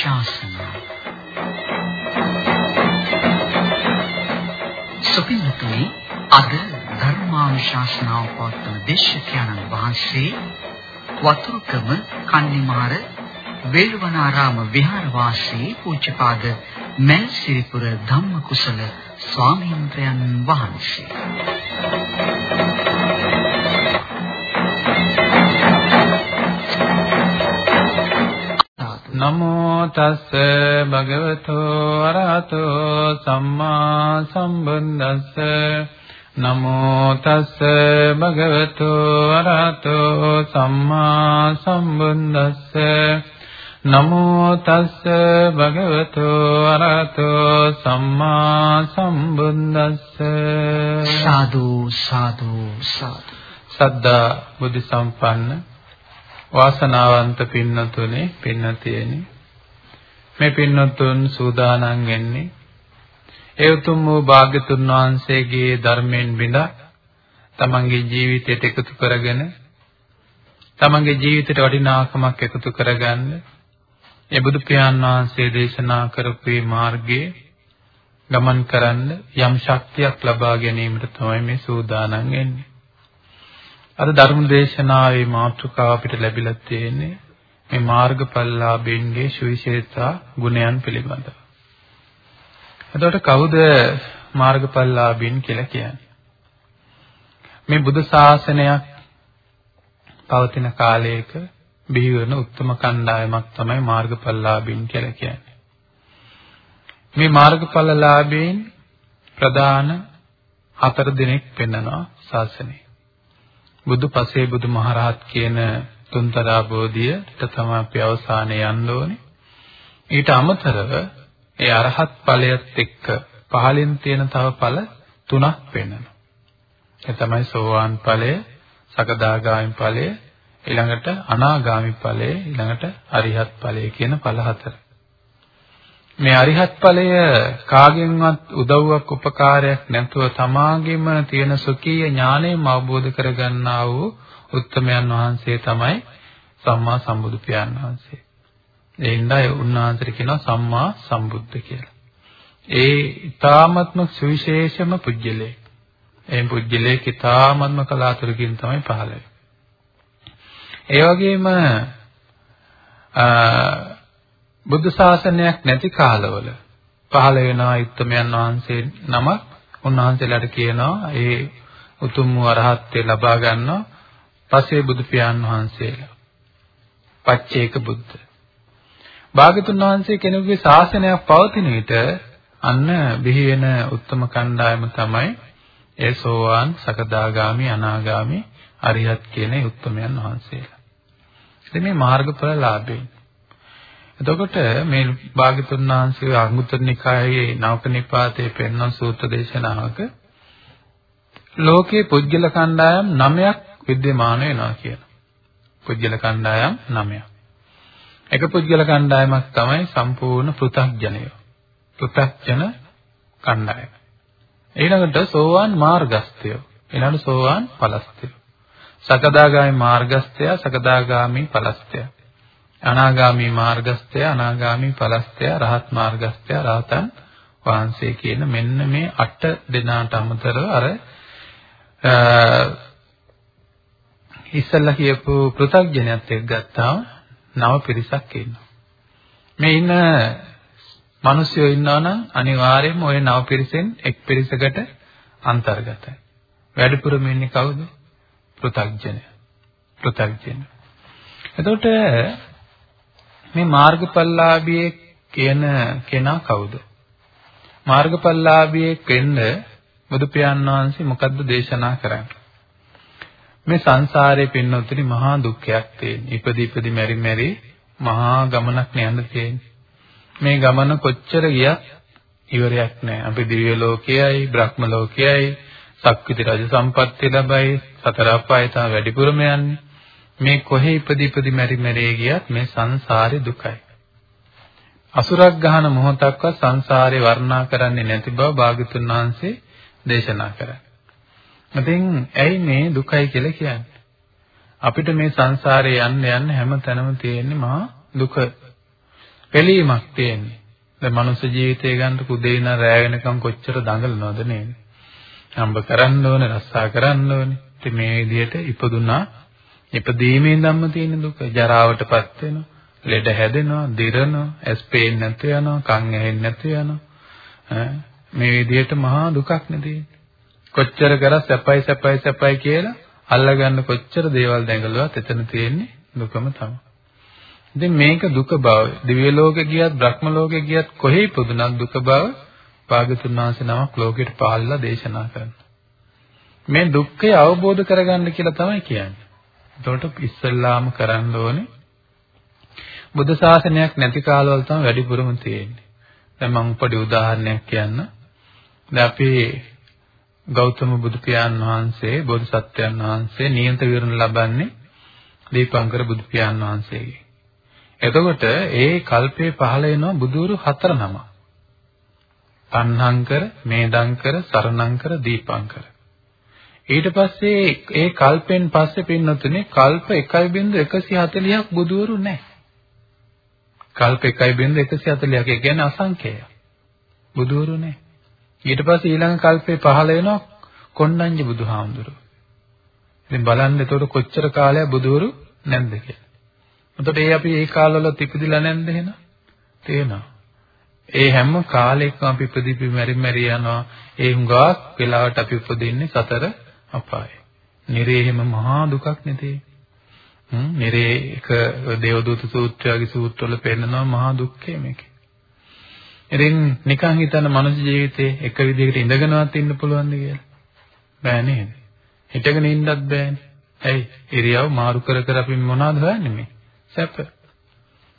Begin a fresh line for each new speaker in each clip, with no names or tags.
ධර්මානුශාසනාව සුපින්නතුනි අද ධර්මානුශාසනාව පවත්වන දේශකයන්න් වහන්සේ වතුරුකම කන්නිමාර වේළුවනාරාම විහාරවාසී පූජ්‍යපාද මල්සිරිපුර ධම්මකුසල ස්වාමීන් වහන්සේ.
නමෝ තස්ස භගවතෝ අරහතෝ සම්මා සම්බුද්දස්ස. නමෝ තස්ස භගවතෝ අරහතෝ සම්මා සම්බුද්දස්ස. නමෝ තස්ස භගවතෝ අරහතෝ සම්මා සම්බුද්දස්ස.
සාදු සාදු සාදු.
සද්දා බුද්ධ සම්පන්න වාසනාවන්ත පින්නතුනේ පින්නතියනි. මේ පින්නතුන් සූදානම් වෙන්නේ ඒ උතුම් වූ භාග්‍යතුන් වහන්සේගේ ධර්මයෙන් බිඳා තමන්ගේ ජීවිතයට එකතු කරගෙන තමන්ගේ ජීවිතයට වටිනාකමක් එකතු කරගන්න ඒ බුදු පියාණන් වහන්සේ දේශනා කරපු මාර්ගයේ ගමන් කරන්න යම් ශක්තියක් ලබා ගැනීමට තමයි මේ සූදානම් වෙන්නේ. අද ධර්ම දේශනාවේ මාතෘකාව අපිට ලැබිලා තියෙන්නේ මේ මාර්ගඵලලාභින්ගේ සුවිශේෂතා ගුණයන් පිළිබඳව. එතකොට කවුද මාර්ගඵලලාභින් කියලා කියන්නේ? මේ බුදු ශාසනයක් පවතින කාලයක බිහි වෙන උත්තම කණ්ඩායමක් තමයි මාර්ගඵලලාභින් කියලා කියන්නේ. මේ මාර්ගඵලලාභීන් ප්‍රධාන හතර දිනක් පෙන්වනවා ශාසනයේ. බුදු පසේ බුදු මහරහත් කියන තුන්තරා බෝධියට තමයි අපි අවසානයේ යන්න ඕනේ. ඊට අමතරව ඒ අරහත් ඵලයත් එක්ක පහලින් තියෙන තව ඵල තුනක් වෙනවා. ඒ තමයි සෝවාන් ඵලය, සකදාගාමි ඵලය, ඊළඟට අනාගාමි ඵලය, ඊළඟට අරිහත් ඵලය කියන ඵල හතර. මේ අරිහත් ඵලය කාගෙන්වත් උදව්වක් උපකාරයක් නැතුව තමාගේම තියෙන සුඛීය ඥාණයෙන් අවබෝධ කරගන්නා වූ උත්තමයන් වහන්සේ තමයි සම්මා සම්බුදු පියාණන් වහන්සේ. ඒ හින්දා උන්වහන්සේට කියනවා සම්මා සම්බුද්ධ කියලා. ඒ ඊ타ත්ම සුවිශේෂම පුජ්‍යලේ. ඒ පුජ්‍යලේ ඊ타ත්ම කලාතුරකින් තමයි පහළ වෙන්නේ. ඒ වගේම බුද්ධ ශාසනයක් නැති කාලවල පහළ වෙන උත්තමයන් වහන්සේ නමක් උන්වහන්සේලාට කියනවා ඒ උතුම් වූ අරහත්ත්වය ලබා ගන්නවා පස්සේ බුදු පියාණන් වහන්සේලා. පච්චේක බුද්ධ. භාගතුන් වහන්සේ කෙනෙකුගේ ශාසනයක් පවතින විට අන්න බිහි වෙන උත්තම කණ්ඩායම තමයි ඒ සෝවාන් සකදාගාමි අනාගාමි අරිහත් කියන උත්තමයන් වහන්සේලා. ඉතින් මේ මාර්ගඵල ලාභේ එතකොට මේ භාග්‍යතුන් වහන්සේ අංගුත්තර නිකායේ නවක නිපාතයේ පෙන්වන සූත්‍ර දේශනාවක ලෝකේ පුජ්‍යල කණ්ඩායම් 9ක් विद्यमान වෙනවා කියන. පුජ්‍යල කණ්ඩායම් 9ක්. එක පුජ්‍යල කණ්ඩායමක් තමයි සම්පූර්ණ පෘථග්ජනය. පෘථග්ජන කණ්ඩායම. ඊළඟට සෝවාන් මාර්ගස්ත්‍ය. ඊළඟට සෝවාන් ඵලස්ත්‍ය. සකදාගාමි මාර්ගස්ත්‍ය, සකදාගාමි ඵලස්ත්‍ය. අනාගාමී මාර්ගස්ත්‍ය අනාගාමී ඵලස්ත්‍ය රහත් මාර්ගස්ත්‍ය රහතන් වහන්සේ කියන මෙන්න මේ අට දෙනාට අමතරව අර ඉස්සල්ලා කියපු පෘථග්ජනයත් එක්ක ගත්තාම නව පිරිසක් ඉන්නවා. මේ ඉන්න මිනිස්සු ඉන්නවා නම් අනිවාර්යයෙන්ම ওই නව පිරිසෙන් එක් පිරිසකට අන්තර්ගතයි. වැඩිපුරම ඉන්නේ කවුද? පෘථග්ජනය. පෘථග්ජන. එතකොට මේ මාර්ගඵලලාභියේ කියන කෙනා කවුද? මාර්ගඵලලාභියෙක් වෙන්න බුදු පියාණන් වහන්සේ මොකද්ද දේශනා කරන්නේ? මේ සංසාරේ පින්නොත්තරි මහා දුක්ඛයක් තියෙන. ඉපදි ඉපදි මෙරි මෙරි මහා ගමනක් යන්න තියෙන්නේ. මේ ගමන කොච්චර ගියත් ඉවරයක් නැහැ. අපි දිව්‍ය ලෝකයයි, බ්‍රහ්ම ලෝකයයි, සක්විති රජ සම්පත්තිය ලැබයි, සතර අපායත වැඩිපුරම යන්නේ. මේ කොහේ ඉපදි ඉපදි මෙරි මෙරි ගියත් මේ සංසාරේ දුකයි. අසුරක් ගහන මොහොතක්වත් සංසාරේ වර්ණනා කරන්නේ නැති බව භාග්‍යතුන් වහන්සේ දේශනා කරා. ඉතින් ඇයි මේ දුකයි කියලා කියන්නේ? අපිට මේ සංසාරේ යන්න යන්න හැම තැනම තියෙන්නේ මහා දුක. පිළීමක් තියෙන්නේ. දැන් මනුස්ස ජීවිතය ගන්න කුදේ ඉඳන් රැ වෙනකම් කොච්චර දඟලනවද නේද? හම්බ කරන්න ඕනේ, රස්සා කරන්න ඕනේ. ඉතින් මේ විදිහට ඉපදුනා ඉපදීමේ ධම්ම තියෙන දුක ජරාවටපත් වෙනවා, ලෙඩ හැදෙනවා, දිරනවා, ඇස් පේන්නේ නැතු යනවා, කන් ඇහෙන්නේ නැතු යනවා. මේ විදිහට මහා දුකක් නෙදී. කොච්චර කරා සැපයි සැපයි සැපයි කියලා අල්ලගන්න කොච්චර දේවල් දැඟලුවත් එතන තියෙන්නේ දුකම තමයි. ඉතින් මේක දුක බව. දිව්‍ය ලෝකේ ගියත් බ්‍රහ්ම ලෝකේ ගියත් කොහේ ඉපදුනත් දුක බව භාගතුන් වහන්සේ නමක් ලෝකෙට පහළලා දේශනා කරනවා. මේ දුක්ඛය අවබෝධ කරගන්න කියලා තමයි කියන්නේ. එතකොට ඉස්සල්ලාම කරන්න ඕනේ බුද්ධ ශාසනයක් නැති කාලවල තමයි වැඩිපුරම තියෙන්නේ. දැන් මම පොඩි උදාහරණයක් කියන්න. දැන් අපි ගෞතම බුදු පියාණන් වහන්සේ බෝධිසත්වයන් වහන්සේ නියන්ත විවරණ ලබන්නේ දීපංකර බුදු පියාණන් වහන්සේගේ. එතකොට ඒ කල්පේ පහළ වෙනවා බුදුරු හතර නම. තණ්හංකර, මේදංකර, සරණංකර, දීපංකර. ඊට පස්සේ ඒ කල්පෙන් පස්සේ පින්නතුනේ කල්ප 1.140ක් බුදුවරු නැහැ. කල්ප 1.140ක් ඒ කියන්නේ අසංඛේය. බුදුවරු නැහැ. ඊට පස්සේ ඊළඟ කල්පේ පහළ වෙනවා කොණ්ණඤ්ඤ බුදුහාමුදුරුවෝ. ඉතින් බලන්න එතකොට කොච්චර කාලයක් බුදුවරු නැද්ද කියලා. එතකොට ඒ අපි ඒ කාලවල ඉපදිලා නැන්ද එහෙනම්? තේනවා. ඒ හැම කාලයකම අපි ඉපදිපි මෙරි මෙරි යනවා. ඒ හුඟක් වෙලාවට අපි උපදින්නේ සතර අපායේ. නිරේ එහෙම මහා දුකක් නෙතේ. හ්ම් නිරේ එක දේවදූත සූත්‍රයගේ සූත්‍රවල පෙන්නනවා මහා දුක්ඛය මේකේ. ඉතින් නිකන් හිතන මනුස්ස ජීවිතේ එක විදිහකට ඉඳගෙනවත් ඉන්න පුළුවන්ද කියලා. බෑ නේද? හිටගෙන ඉන්නත් බෑනේ. ඇයි? ඉරියව් මාරු කර කර අපි මොනවද හොයන්නේ මේ? සැප.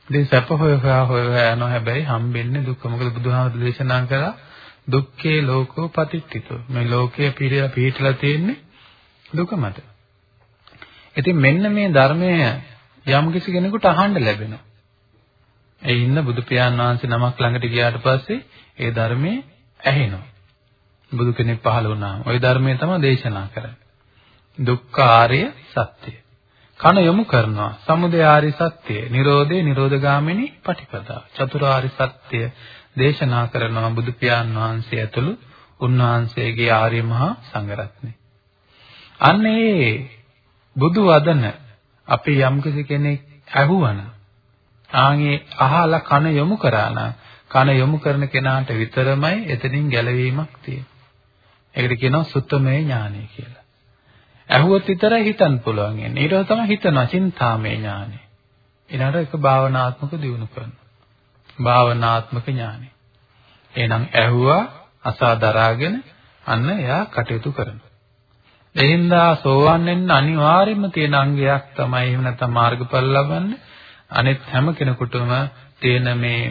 ඉතින් සැප හොය හොයා හොය හොයා යනවා හැබැයි හම්බෙන්නේ දුක. මොකද බුදුහාමුදුරු දේශනා කළා දුක්ඛේ ලෝකෝ පතිට්ඨිතෝ. මේ ලෝකයේ පිළිලා පිහිටලා තියෙන්නේ දුක මත. ඉතින් මෙන්න මේ ධර්මය යම් කිසි කෙනෙකුට අහන්න ලැබෙනවා. ඒ ඉන්න බුදු පියාණන් වහන්සේ නමක් ළඟට ගියාට පස්සේ ඒ ධර්මයේ ඇහෙනවා. බුදු කෙනෙක් පහළ වුණාම ওই ධර්මයේ තමයි දේශනා කරන්නේ. දුක්ඛ ආර්ය සත්‍යය. කන යොමු කරනවා. සමුදය ආරි සත්‍ය, නිරෝධේ නිරෝධගාමිනී පටිපදා. චතුරාර්ය සත්‍ය දේශනා කරනවා බුදු පියාණන් වහන්සේ ඇතුළු උන්වහන්සේගේ ආර්ය මහා සංඝරත්නය. අන්න ඒ බුදු වදන අපි යම්කිසි කෙනෙක් ඇහුවනම් ආන්ගේ අහලා කන යොමු කරා නම් කන යොමු කරන කෙනාට විතරමයි එතනින් ගැලවීමක් තියෙන්නේ. ඒකට කියනවා සුත්තමේ ඥානය කියලා. ඇහුවොත් විතරයි හිතන්න පුළුවන් එන්නේ. ඊට තමයි හිතනවා චින්තාමය ඥානෙ. ඊළඟට ඒක භාවනාත්මක දියුණු කරනවා. භාවනාත්මක ඥානෙ. එහෙනම් ඇහුවා අසා දරාගෙන අන්න එයා කටයුතු කරනවා. එහින්දා සෝවන් වෙන්න අනිවාර්යයෙන්ම තියෙන අංගයක් තමයි එහෙම නැත්නම් මාර්ගඵල ලබන්නේ. අනෙත් හැම කෙනෙකුටම තියෙන මේ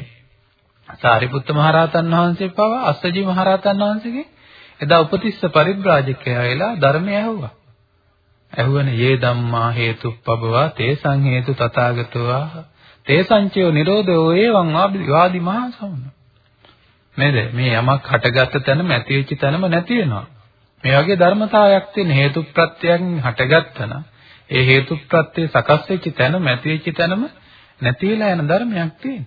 සාරිපුත්ත මහරහතන් වහන්සේ පවා අස්සජි මහරහතන් වහන්සේගේ එදා උපතිස්ස පරිබ්‍රාජකයා වෙලා ධර්මය ඇහුවා. ඇහුවනේ යේ ධම්මා හේතුප්පබවා තේසං හේතු තථාගතවා තේසංචයෝ නිරෝධෝ ඒවං වාදි මහා සමන නේද මේ යමක් හටගත්ත තැනම ඇති වෙච්ච තැනම නැති වෙනවා මේ වගේ ධර්මතාවයක් තියෙන හේතු ප්‍රත්‍යයෙන් හටගත්තන ඒ හේතු ප්‍රත්‍ය සකස් වෙච්ච තැනම ඇති වෙච්ච තැනම නැති වෙලා යන ධර්මයක් තියෙන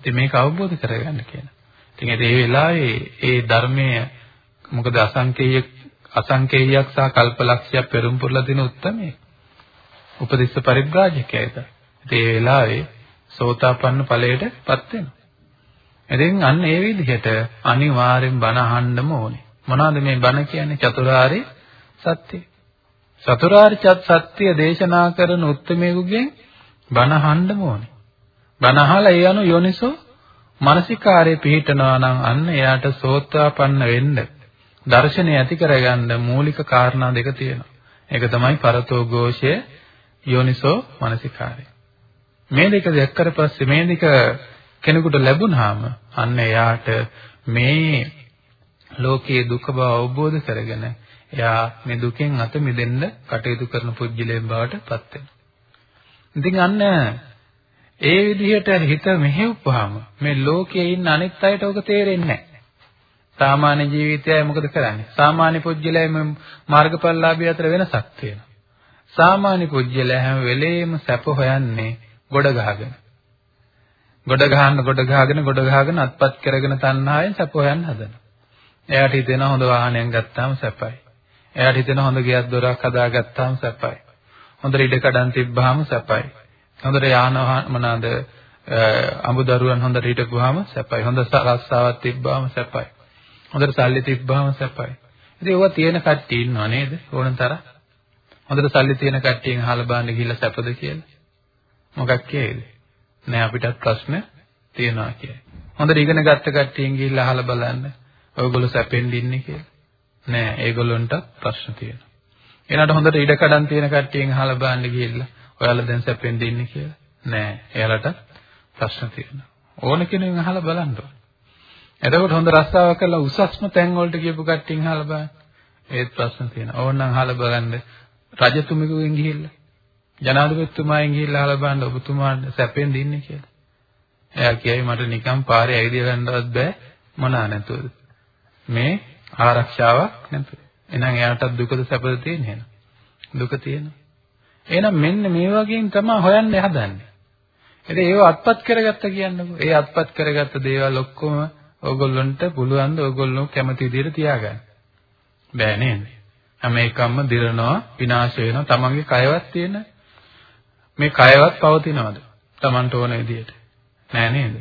ඉතින් මේක අවබෝධ කරගන්න කියන ඉතින් ඒ වෙලාවේ ඒ ධර්මයේ මොකද අසංකේය අසංකේයයක් සහ කල්පලක්ෂයක් පෙරම් පුරලා දෙන උත්මේ. උපදිස්ස පරිබ්‍රාජකයයිද. ඒ වෙලාවේ සෝතාපන්න ඵලයටපත් වෙනවා. ඉතින් අන්න ඒ විදිහට අනිවාර්යෙන් බණ අහන්නම ඕනේ. මොනවාද මේ බණ කියන්නේ? චතුරාර්ය සත්‍ය. චතුරාර්ය සත්‍ය දේශනා කරන උත්මේකුගෙන් බණ අහන්නම ඕනේ. බණ අහලා ඒ අනුව යෝනිසෝ මානසිකාරයේ පිහිටනවා නම් අන්න එයාට සෝත්වාපන්න වෙන්න දර්ශනය ඇති කරගන්න මූලික කාරණා දෙක තියෙනවා. ඒක තමයි පරතෝ ഘോഷය යෝනිසෝ මනසිකාරය. මේ දෙක දැක්කට පස්සේ මේ දෙක කෙනෙකුට ලැබුණාම අන්න එයාට මේ ලෝකයේ දුක බව අවබෝධ කරගෙන එයා මේ දුකෙන් අත මිදෙන්න කටයුතු කරන පුජ්‍යලයෙන් බවට පත් වෙනවා. ඉතින් අන්න ඒ විදිහට හිත මෙහෙව්වහම මේ ලෝකයේ ඉන්න අනිත් අයට ඔක තේරෙන්නේ නැහැ. සාමාන්‍ය ජීවිතයයි මොකද කරන්නේ? සාමාන්‍ය පුජ්‍යලයයි මාර්ගඵලලාභී අතර වෙනසක් තියෙනවා. සාමාන්‍ය පුජ්‍යලයා හැම වෙලේම සැප හොයන්නේ ගොඩ ගහගෙන. ගොඩ ගහන්න ගොඩ ගහගෙන ගොඩ ගහගෙන අත්පත් කරගෙන තණ්හාවෙන් සැප හොයන්න හදනවා. එයාට හිතෙන හොඳ වාහනයක් ගත්තාම සැපයි. එයාට හිතෙන හොඳ ගෙයක් දොරක් හදාගත්තාම සැපයි. හොඳට ඉඩ කඩන් තිබ්බාම සැපයි. හොඳට යාන මොනවාද අඹදරුවන් හොඳට හිටපුවාම සැපයි. හොඳ රස්සාවක් තිබ්බාම සැපයි. හොඳට සල්ලි තිබ්බාම සැපයි. ඉතින් ඒවා තියෙන කට්ටිය ඉන්නව නේද? ඕන තරම්. හොඳට සල්ලි තියෙන කට්ටියන් අහලා බලන්න ගිහිල්ලා සැපද කියලා. මොකක් කියේද? නෑ අපිටත් ප්‍රශ්න තියෙනවා කියයි. හොඳට ඉගෙන ගත්ත කට්ටියන් ගිහිල්ලා අහලා බලන්න. ඔයගොල්ලෝ සැපෙන් ඉන්නේ කියලා. නෑ ඒගොල්ලොන්ට ප්‍රශ්න තියෙනවා. එනකට හොඳට ඉඩ කඩන් තියෙන කට්ටියන් අහලා බලන්න ගිහිල්ලා ඔයාලා දැන් සැපෙන් ඉන්නේ කියලා. නෑ එයාලට ප්‍රශ්න තියෙනවා. ඕන කෙනෙක් අහලා බලන්න ඕන. එතකොට හොඳ රස්සාවක් කරලා උසස්ම තැන් වලට ගියපු කට්ටියන් අහලා බලන්න. ඒත් ප්‍රශ්න තියෙනවා. ඕනනම් අහලා බලන්න රජතුමෙකුගෙන් ගිහිල්ලා ජනාධිපතිතුමාගෙන් ගිහිල්ලා අහලා බලන්න ඔබතුමාට සැපෙන් දින්නේ කියලා. එයා කියයි මට නිකන් පාරේ ඇවිදින ගන්නවත් බෑ මොනා නැතුවද. මේ ආරක්ෂාවක් නැතුව. එහෙනම් එයාටත් දුකද සැපද තියෙන්නේ එහෙනම්. දුක තියෙනවා. එහෙනම් මෙන්න මේ වගේන් තමයි හොයන්න හදන්නේ. ඉතින් ඒව අත්පත් කරගත්ත කියන්නකෝ. ඒ අත්පත් කරගත්ත දේවල් ඔක්කොම ඕගොල්ලන්ට පුළුවන් ද ඕගොල්ලෝ කැමති විදිහට තියාගන්න. බෑ නේද? හැම එකක්ම දිරනවා, විනාශ වෙනවා. තමන්ගේ කයවත් තියෙන මේ කයවත් පවතිනවද? තමන්ට ඕන විදිහට. නෑ නේද?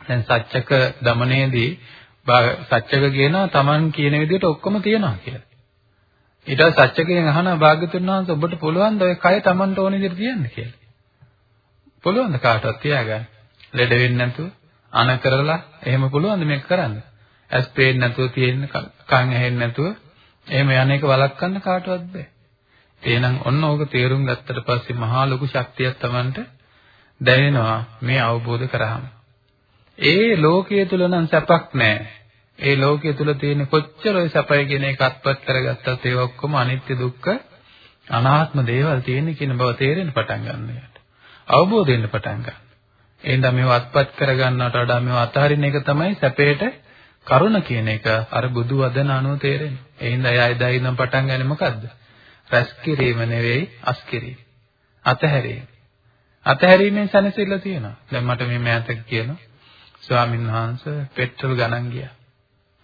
දැන් සත්‍යක දමනයේදී සත්‍යක කියනවා තමන් කියන විදිහට ඔක්කොම තියනවා කියලා. ඊට පස්සේ සත්‍යකයෙන් අහනවා භාග්‍යතුන් වහන්සේ ඔබට පුළුවන් ද ඔය කය තමන්ට ඕන විදිහට තියන්න කියලා. පුළුවන් ද කාටවත් තියාගන්න? ලෙඩ වෙන්නේ නැතුව අන කරලා එහෙම පුළුවන්ද මේක කරන්න? ඇස් පේන්නේ නැතුව තියෙන්න කන් ඇහෙන්නේ නැතුව එහෙම යන්නේක වළක්වන්න කාටවත් බෑ. එහෙනම් ඔන්න ඕක තේරුම් ගත්තට පස්සේ මහා ලොකු ශක්තියක් Tamanට දැනෙනවා මේ අවබෝධ කරාම. ඒ ලෝකයේ තුල නම් සැපක් නැහැ. ඒ ලෝකයේ තුල තියෙන කොච්චර ඔය සැපය කියන එක අත්පත් කරගත්තත් ඒ ඔක්කොම අනිත්‍ය දුක්ඛ අනාත්ම දේවල් තියෙන කියන බව තේරෙන්න පටන් ගන්නවා. අවබෝධ වෙන්න පටන් ගන්නවා. එහෙනම් මේව අත්පත් කරගන්නට වඩා මේව අතහරින එක තමයි සැපේට කරුණ කියන එක අර බුදු වදන අනුව තේරෙන්නේ. එහෙනම් අය එදා ඉඳන් පටන් ගන්නේ මොකද්ද? රැස් කිරීම නෙවෙයි අස් කිරීම. අතහැරීම. අතහැරීමෙන් සැනසෙල්ල තියෙනවා. දැන් මට මේ මෑතක කියනවා ස්වාමීන් වහන්සේ පෙට්‍රල් ගණන් ගියා.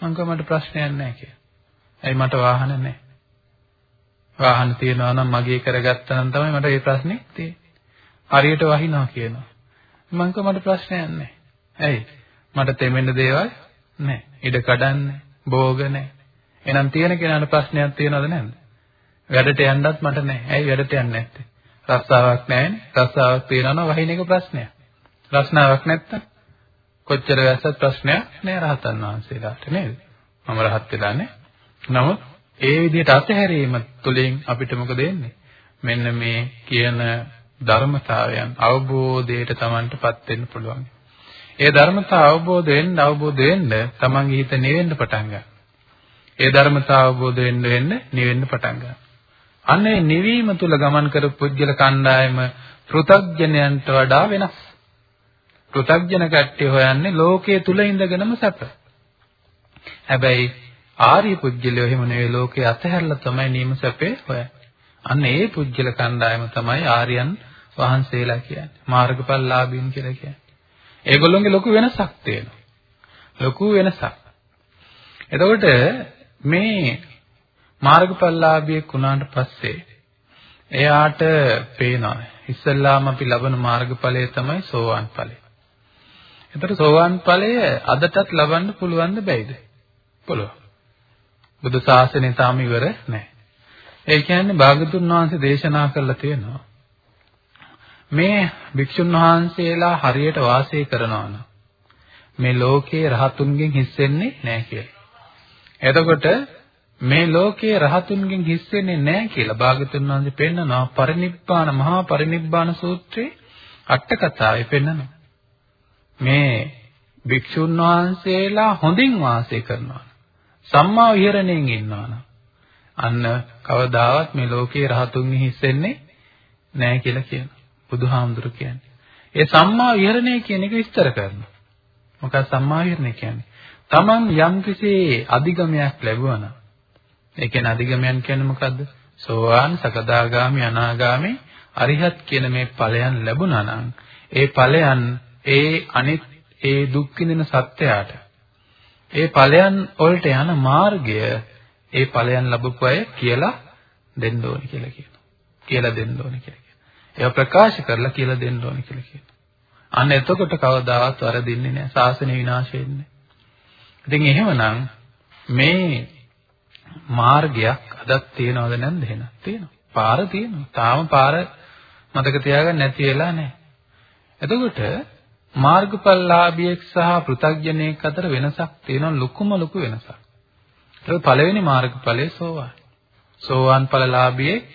මං මට ප්‍රශ්නයක් නැහැ කියලා. ඇයි මට වාහන නැහැ? වාහන තියනවා නම් මගේ කරගත්තා නම් තමයි මට ඒ ප්‍රශ්නේ තියෙන්නේ. හරියට වහිනවා කියනවා. මං මට ප්‍රශ්නයක් නැහැ. ඇයි? මට තෙමෙන්න දේවල් නැහැ. ඉඩ කඩන්නේ, භෝග නැහැ. එහෙනම් තියෙන කෙනාට ප්‍රශ්නයක් තියෙනවද නැද්ද? වැඩට යන්නත් මට නැහැ. ඇයි වැඩට යන්නේ නැත්තේ? රස්සාවක් නැහැනේ. රස්සාවක් තියනවා නම් වහින එක ප්‍රශ්නයක්. රස්නාවක් නැත්තම් කොච්චර වැස්සත් ප්‍රශ්නයක් නෑ රහතන් වහන්සේලාට නේද? මම රහත් වෙලා නෑ. නමුත් ඒ විදිහට අතහැරීම තුළින් අපිට මොකද වෙන්නේ? මෙන්න මේ කියන ධර්මතාවයන් අවබෝධයට Tamanටපත් වෙන්න පුළුවන්. ඒ ධර්මතාව අවබෝධ වෙන්න අවබෝධ වෙන්න Tamanගේ හිත නිවෙන්න පටන් ගන්නවා. ඒ ධර්මතාව අවබෝධ වෙන්න වෙන්න නිවෙන්න පටන් ගන්නවා. අනේ නිවීම තුල ගමන් කරපු පුද්ගල කණ්ඩායම පෘථග්ජනයන්ට වඩා වෙනස්. පෘථග්ජන කට්ටිය හොයන්නේ ලෝකයේ තුල ඉඳගෙනම සැප. හැබැයි ආර්ය පුජ්‍යලයෝ එහෙම නෙවෙයි ලෝකේ අතහැරලා තමයි නියම සැපේ හොයන්නේ. අන්න ඒ පුජ්‍යල කණ්ඩායම තමයි ආර්යයන් වහන්සේලා කියන්නේ. මාර්ගඵලලාභීන් කියලා කියන්නේ. ඒගොල්ලොන්ගේ ලොකු වෙනසක් තියෙනවා. ලොකු වෙනසක්. එතකොට මේ මාර්ගඵලලාභියෙක් වුණාට පස්සේ එයාට පේනවා ඉස්සල්ලාම අපි ලබන මාර්ගඵලය තමයි සෝවාන් ඵලය. එතකොට සෝවාන් ඵලය අදටත් ලබන්න පුළුවන්ද බැයිද? පුළුවන්. බුදු සාසනය තාම ඉවර නැහැ. ඒ කියන්නේ භාගතුන් වහන්සේ දේශනා කළා තියෙනවා. මේ භික්ෂුන් වහන්සේලා හරියට වාසය කරනවා නම් මේ ලෝකේ රහතුන්ගෙන් හිස් වෙන්නේ නැහැ කියලා. එතකොට මේ ලෝකයේ රහතුන්ගෙන් හිස් වෙන්නේ නැහැ කියලා භාගතුන් වහන්සේ පෙන්නනවා පරිනිබ්බාන මහා පරිනිබ්බාන සූත්‍රයේ අට කතාවේ පෙන්නනවා. මේ භික්ෂුන් වහන්සේලා හොඳින් වාසය කරනවා. සම්මා විහරණයෙන් ඉන්නවා අන්න කවදාවත් මේ ලෝකේ රහතුන්ගෙන් හිස් වෙන්නේ නැහැ කියලා කියනවා. බුදුහාමුදුරු කියන්නේ. ඒ සම්මා විහරණය කියන එක විස්තර කරනවා. මොකක්ද සම්මා විහරණය කියන්නේ? Taman යම්කිසි අධිගමයක් ලැබුවා නම් ඒ කියන්නේ අධිගමයන් කියන්නේ මොකද්ද? සෝවාන්, සකදාගාමි, අනාගාමි, අරිහත් කියන මේ ඵලයන් ලැබුණා නම් ඒ ඵලයන් ඒ අනිත් ඒ දුක් විඳින සත්‍යයට ඒ ඵලයන් වලට යන මාර්ගය ඒ ඵලයන් ලැබපු අය කියලා දෙන්න ඕනේ කියලා කියනවා. කියලා දෙන්න ඕනේ කියලා කියනවා. ඒවා ප්‍රකාශ කරලා කියලා දෙන්න ඕනේ කියලා කියනවා. අන්න එතකොට කවදාවත් වරදින්නේ නැහැ. ශාසනය විනාශ වෙන්නේ. ඉතින් එහෙමනම් මේ මාර්ගයක් අදත් තියෙනවද නැද්ද එහෙනම්? තියෙනවා. පාර තියෙනවා. තාම පාර මතක තියාගන්න නැති වෙලා නැහැ. එතකොට මාර්ගඵලලාභියෙක් සහ පෘථග්ජනෙක් අතර වෙනසක් තියෙනවා ලොකුම ලොකු වෙනසක්. ඒක පළවෙනි මාර්ගඵලයේ සෝවාන්. සෝවාන් ඵලලාභියෙක්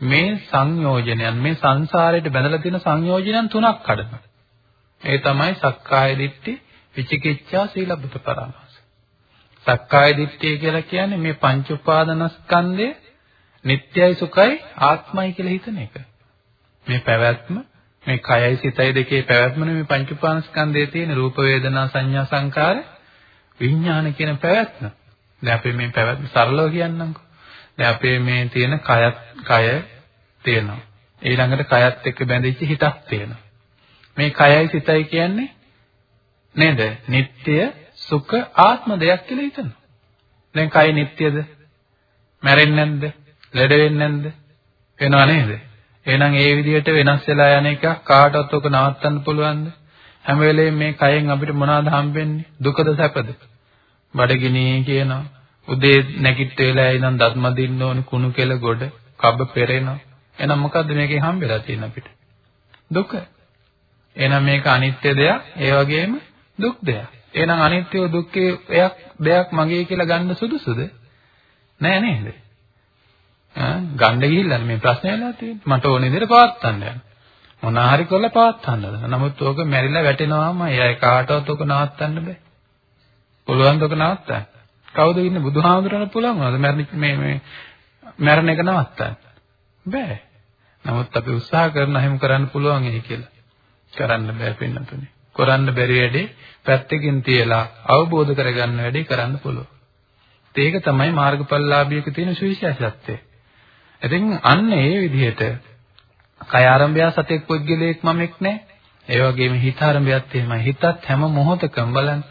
මේ සංයෝජනයන් මේ සංසාරයට බැඳලා තියෙන සංයෝජනයන් තුනක් කඩනවා. ඒ තමයි සක්කාය දිට්ඨි, විචිකිච්ඡා, සීලබ්බත පරාමාස. සක්කාය දිට්ඨිය කියලා කියන්නේ මේ පංච උපාදානස්කන්ධය නිට්ටයයි සුඛයි ආත්මයි කියලා හිතන එක. මේ පැවැත්ම මේ කයයි සිතයි දෙකේ පැවැත්මනේ මේ පංච උපාදානස්කන්ධයේ තියෙන රූප වේදනා සංඥා සංකාර විඥාන කියන පැවැත්ම. දැන් අපි මේ පැවැත්ම සරලව කියන්නම්කෝ. දැන් අපේ මේ තියෙන කයත් කය තියෙනවා. ඊළඟට කයත් එක්ක බැඳිච්ච හිතක් තියෙනවා. මේ කයයි සිතයි කියන්නේ නේද? නিত্য සුඛ ආත්ම දෙයක් කියලා හිතනවා. දැන් කය නিত্যද? මැරෙන්නේ නැද්ද? ලෙඩ වෙන්නේ නැද්ද? වෙනව නේද? එහෙනම් ඒ විදිහට වෙනස් වෙලා යන එක කාටවත් ඔක නවත්තන්න පුළුවන්ද? හැම වෙලේම මේ කයෙන් අපිට මොනවද හම්බෙන්නේ? දුකද සැපද? බඩගිනි කියනවා. උදේ නැගිට වෙලා ඉඳන් දත්ම දින්න ඕනේ කුණු කෙල ගොඩ කබ පෙරෙනවා. එහෙනම් මොකද්ද මේකේ හම්බෙලා තියෙන අපිට? දුක. එහෙනම් මේක අනිත්‍ය දෙයක්, ඒ වගේම දුක් දෙයක්. එහෙනම් අනිත්‍ය දුක්ඛේ එයක් දෙයක් මගේ කියලා ගන්න සුදුසුද? නෑ නේද? ආ ගන්න ගිහිල්ලා මේ ප්‍රශ්නේ වෙලා තියෙන්නේ. මට ඕන විදිහට පවත්තන්න යන්න. මොනා හරි කරලා පවත්තන්නද? නමුත් ඕක මැරිලා වැටෙනවාම එයා කාටවත් ඕක නවත්තන්න බෑ. පුළුවන් ද ඕක නවත්තන්න? කවුද ඉන්නේ බුදුහාමුදුරණ පුළුවන් වුණාද මැරෙන මේ මේ මැරෙන එක නවත්තන්න? බෑ. නමුත් අපි උත්සාහ කරන හැම කරන්න පුළුවන් එයි කියලා. කරන්න බෑ පින්නතුනේ. කරන්න බැරි වැඩේ පැත්තකින් තියලා අවබෝධ කරගන්න වැඩේ කරන්න පුළුවන්. ඒක තමයි මාර්ගඵලලාභියක තියෙන සුවිශේෂත්වය. ඉතින් අන්න ඒ විදිහට කය ආරම්භය සතෙක් පුද්ගලයෙක් මමෙක් නෑ. ඒ වගේම හිත ආරම්භයත් එහෙමයි. හිතත් හැම මොහොතකම බලන්න.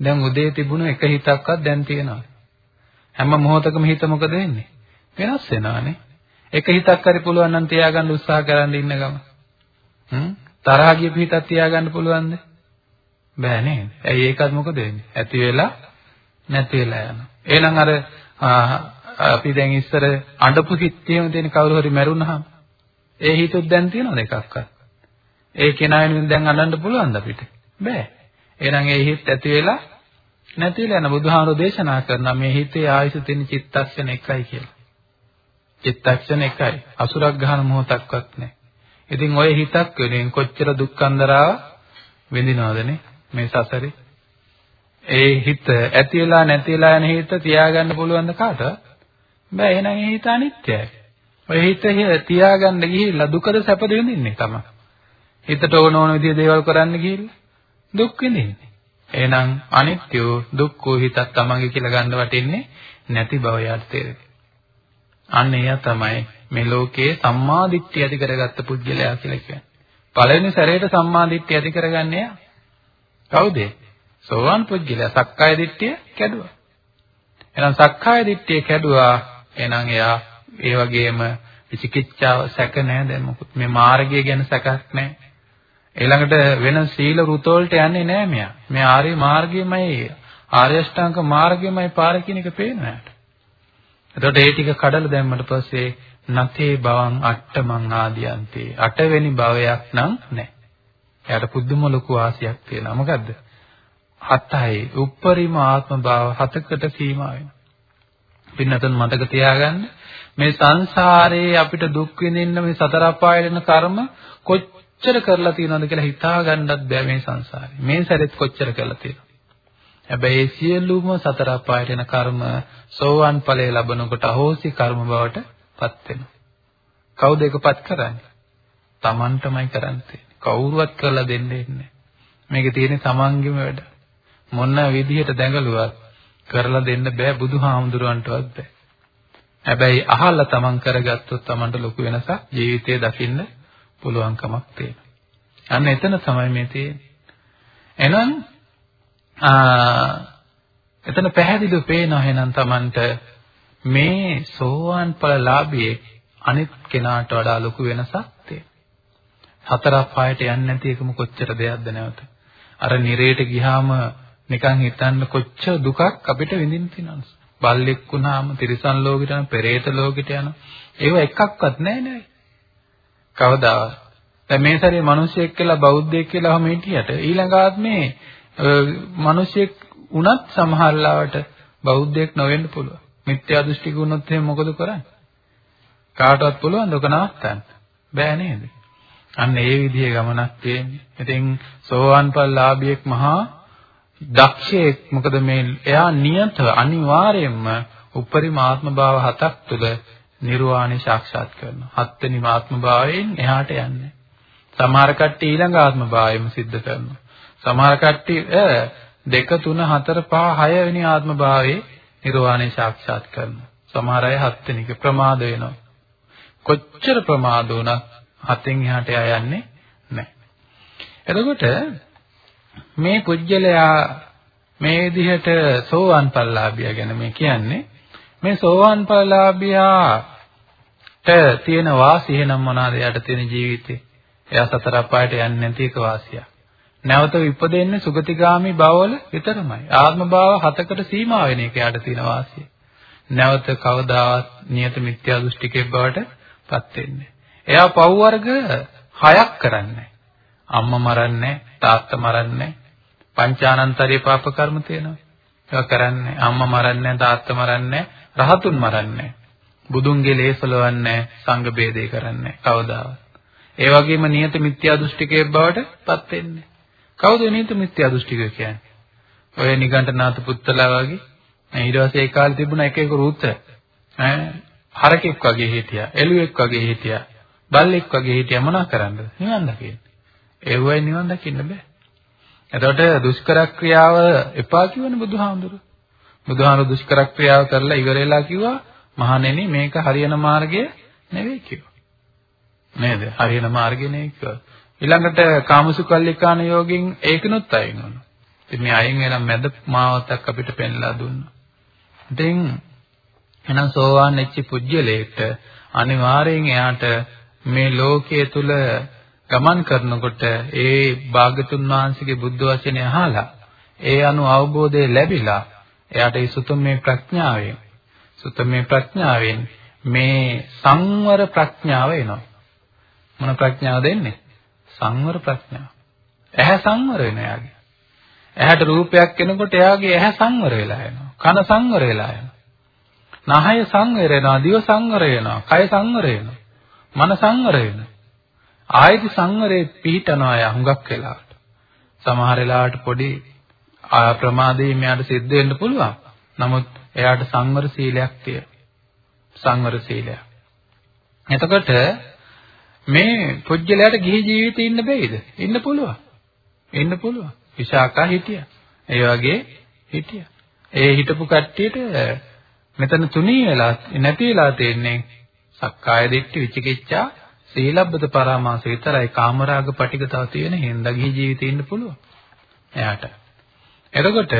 දැන් උදේ තිබුණු එක හිතක්වත් දැන් තියෙනවා. හැම මොහොතකම හිත මොකද වෙන්නේ? වෙනස් වෙනවානේ. එක හිතක් හරි පුළුවන් නම් තියාගන්න උත්සාහ කරන් ඉන්න ගම. හ්ම් තරහා ගියපු හිතක් තියාගන්න පුළුවන්ද? බෑ නේද? ඇයි ඒකත් මොකද වෙන්නේ? ඇති වෙලා නැති වෙලා යනවා. එහෙනම් අර අපි දැන් ඉස්සර අඬපු හිත එහෙම තියෙන කවුරු හරි මැරුණාම ඒ හිතුත් දැන් තියෙනවද එකක්වත්? ඒ කෙනා වෙනුවෙන් දැන් අඬන්න පුළුවන්ද අපිට? බෑ. එහෙනම් ඒ හිත ඇති වෙලා නැති වෙලා යන බුදුහාමුදුරෝ දේශනා කරන මේ හිතේ ආයුෂ තියෙන චිත්තක්ෂණ එකයි කියලා. චිත්තක්ෂණ එකයි. අසුරක් ගහන මොහොතක්වත් නැහැ. ඉතින් ওই හිතක් වෙනුවෙන් කොච්චර දුක්ඛන්දරාව විඳිනවදනේ මේ සසරේ? ඒ හිත ඇති වෙලා නැති වෙලා යන හිත තියාගන්න පුළුවන් ද කාටවත්? බෑ එහෙනම් ඒ හිත අනිත්‍යයි. ඔය හිත තියාගන්න ගිහිල්ලා දුකද සැපද විඳින්නේ තමයි. හිතට ඕන ඕන විදිහේ දේවල් කරන්න ගිහිල්ලා දුක් විඳින්නේ. එහෙනම් අනිත්‍ය දුක්ඛ හිතක් තමන්ගේ කියලා ගන්න වටින්නේ නැති බව යාට තේරෙන්නේ. අන්න එයා තමයි මේ ලෝකයේ සම්මාදිට්ඨිය ඇති කරගත්ත පුද්ගලයා කියලා කියන්නේ. පළවෙනි සැරේට සම්මාදිට්ඨිය ඇති කරගන්නේ එයා. කවුද? සෝවාන් පුද්ගලයා සක්කාය දිට්ඨිය කැඩුවා. එහෙනම් සක්කාය දිට්ඨිය කැඩුවා. එහෙනම් එයා ඒ වගේම විචිකිච්ඡාව සැක නැහැ දැන් මොකද මේ මාර්ගය ගැන සැකක් නැහැ. ඊළඟට වෙන සීල වෘත වලට යන්නේ නැහැ මෙයා. මේ ආර්ය මාර්ගයමයි ආර්ය අෂ්ටාංග මාර්ගයමයි පාර කියන එක පේනවා යාට. එතකොට ඒ ටික කඩලා දැම්මට පස්සේ නතේ බවං අට්ඨමං ආදියන්තේ අටවෙනි භවයක් නම් නැහැ. එයාට පුදුම ලොකු ආසියක් තියෙනවා. මොකද්ද? හතයි උප්පරිම ආත්ම භාව හතකට සීමා වෙනවා. පින්නතන් මතක තියාගන්න මේ සංසාරේ අපිට දුක් විඳින්න මේ සතර අපායන කර්ම කොච්චර කරලා තියෙනවද කියලා හිතා ගන්නත් බෑ මේ සංසාරේ. මේ සැරෙත් කොච්චර කරලා තියෙනවද? හැබැයි ඒ සියලුම සතර අපායට යන කර්ම සෝවන් ඵලයේ ලැබනකොට අහෝසි කර්ම බවට පත් වෙනවා. කවුද ඒකපත් කරන්නේ? Tamanටමයි කරන්නේ. කවුරුවත් කරලා දෙන්නේ නැහැ. මේකේ තියෙන්නේ Tamanගේම වැඩ. මොන විදිහට දැඟලුවත් කරලා දෙන්න බෑ බුදුහාමුදුරුවන්ටවත් බෑ. හැබැයි අහලා Taman කරගත්තොත් Tamanට ලොකු වෙනසක් ජීවිතේ දකින්න පුළුවන්කමක් තියෙනවා. අන්න එතන තමයි මේ තියෙන්නේ. එහෙනම් එතන පැහැදිලිව පේනවා එහෙනම් Tamanට මේ සෝවාන් ඵල ලාභයේ අනිත් කෙනාට වඩා ලොකු වෙනසක් තියෙනවා. හතරක් පහයට යන්නේ නැති එකම කොච්චර දෙයක්ද නැවත. අර නිරේට ගියාම නිකන් හිතන්න කොච්චර දුකක් අපිට විඳින්න තියෙනවද? බල්ලෙක් වුණාම තිරිසන් ලෝකෙට යන, පෙරේත ලෝකෙට යන. ඒව එකක්වත් නැහැ නේ. කවදාවත්. දැන් මේ සැරේ මිනිසෙක් කියලා බෞද්ධයෙක් කියලා හැම හිටියට ඊළඟ ආත්මේ මිනිසෙක් වුණත් සමහර ලාවට බෞද්ධයෙක් නොවෙන්න පුළුවන්. මිත්‍යා දෘෂ්ටික වුණොත් එහෙනම් මොකද කරන්නේ? කාටවත් පුළුවන් දුක නවත්තන්න. බෑ නේද? අන්න ඒ විදිහේ ගමනක් තියෙන්නේ. ඉතින් සෝවාන් ඵලලාභියෙක් මහා දක්ෂයෙක් මොකද මේ එයා නියත අනිවාර්යයෙන්ම උපරිම ආත්ම භාව හතක් තුළ නිර්වාණය සාක්ෂාත් කරනවා. හත්වෙනි ආත්ම භාවයෙන් එහාට යන්නේ. සමහර කට්ටිය ඊළඟ ආත්ම භාවයෙම සිද්ධ කරනවා. සමහර කට්ටිය 2 3 4 5 6 වෙනි ආත්ම භාවයේ නිර්වාණය සාක්ෂාත් කරනවා. සමහර අය හත්වෙනික ප්‍රමාද වෙනවා. කොච්චර ප්‍රමාද වුණත් හතෙන් එහාට යන්නේ නැහැ. එතකොට මේ කුජලයා මේ විදිහට සෝවාන් පල්ලාභියා ගැන මේ කියන්නේ මේ සෝවාන් පල්ලාභියාට තියෙන වාසිය නම් මොනවාද? යාට තියෙන ජීවිතේ. එයා සතර අපායට යන්නේ නැති එක වාසියක්. නැවත ඉපදෙන්නේ සුගතිගාමි භවවල විතරමයි. ආත්ම භාව හතකට සීමා වෙන එක යාට තියෙන වාසිය. නැවත කවදාවත් නියත මිත්‍යා දෘෂ්ටිකෙක් බවට පත් වෙන්නේ එයා පව් වර්ග හයක් කරන්නේ අම්මා මරන්නේ තාත්තා මරන්නේ පංචානන්තරී පාප කර්ම තියෙනවා. ඒක කරන්නේ අම්මා මරන්නේ තාත්තා මරන්නේ රහතුන් මරන්නේ බුදුන්ගේ ලේසලවන්නේ සංඝ ભેදේ කරන්නේ කවදාවත්. ඒ වගේම නියත මිත්‍යා දෘෂ්ටිකයෙක් බවට පත් වෙන්නේ. කවුද නියත මිත්‍යා දෘෂ්ටික කියන්නේ? ඔය නිගණ්ඨනාත පුත්තලා වගේ ඊට පස්සේ ඒ කාලේ තිබුණ එක එක රූත්‍ර ඈ හරකෙක් වගේ හිටියා, එළුවෙක් වගේ හිටියා, බල්ලෙක් වගේ හිටියා මොනා කරන්නද? නිවන් දකින්න. ඒ වගේ නිවන් දකින්න බෑ. එතකොට දුෂ්කර ක්‍රියාව එපා කියවනේ බුදුහාමුදුරුවෝ. බුදුහාමුදුරුවෝ දුෂ්කර ක්‍රියාව කරලා ඉවරෙලා කිව්වා මහණෙනි මේක හරියන මාර්ගය නෙවෙයි කිව්වා. නේද? හරියන මාර්ගය නෙවෙයි කිව්වා. ඊළඟට කාමසුකල්ලිකාන යෝගින් ඒකනොත් අයින් වුණා. ඉතින් මේ අයින් වෙන මැද මාවතක් අපිට පෙන්ලා දුන්නා. ඉතින් එහෙනම් සෝවාන් වෙච්ච පුජ්‍යලයට අනිවාර්යෙන් එයාට මේ ලෝකයේ තුල ගමන් කරනකොට ඒ භාගතුන් වහන්සේගේ බුද්ධ වචනේ අහලා ඒ අනු අවබෝධය ලැබිලා එයාට ඒ සුතමේ ප්‍රඥාවෙන් සුතමේ ප්‍රඥාවෙන් මේ සංවර ප්‍රඥාව එනවා. මොන ප්‍රඥාවද එන්නේ සංවර ප්‍රඥාව. ඇහැ සංවර වෙන එයාගේ. ඇහැට රූපයක් එනකොට එයාගේ ඇහැ සංවර වෙලා යනවා කන සංවර වෙලා යනවා නහය සංවර වෙනවා. දිව සංවර වෙනවා. කය සංවර වෙනවා. මන සංවර වෙනවා ආයති සංවරේ පිහිටනවා යා හුඟක් වෙලාවට. සමහර වෙලාවට පොඩි ප්‍රමාදයෙන් මෙයාට සිද්ධ වෙන්න පුළුවන්. නමුත් එයාට සංවර සීලයක් තියෙනවා. සංවර සීලයක්. එතකොට මේ පුජ්‍යලයට ගිහි ජීවිතේ ඉන්න බෑයිද? ඉන්න පුළුවන්. ඉන්න පුළුවන්. විශාකා හිටියා. ඒ වගේ හිටියා. ඒ හිටපු කට්ටියට මෙතන තුනී වෙලා නැති වෙලා තියෙන්නේ සක්කාය දිට්ඨි විචිකිච්ඡා සීලබ්බත පරාමාස විතරයි කාමරාග පටික තව තියෙන හින්දා ගිහි ජීවිතේ ඉන්න පුළුවන්. එයාට. එතකොට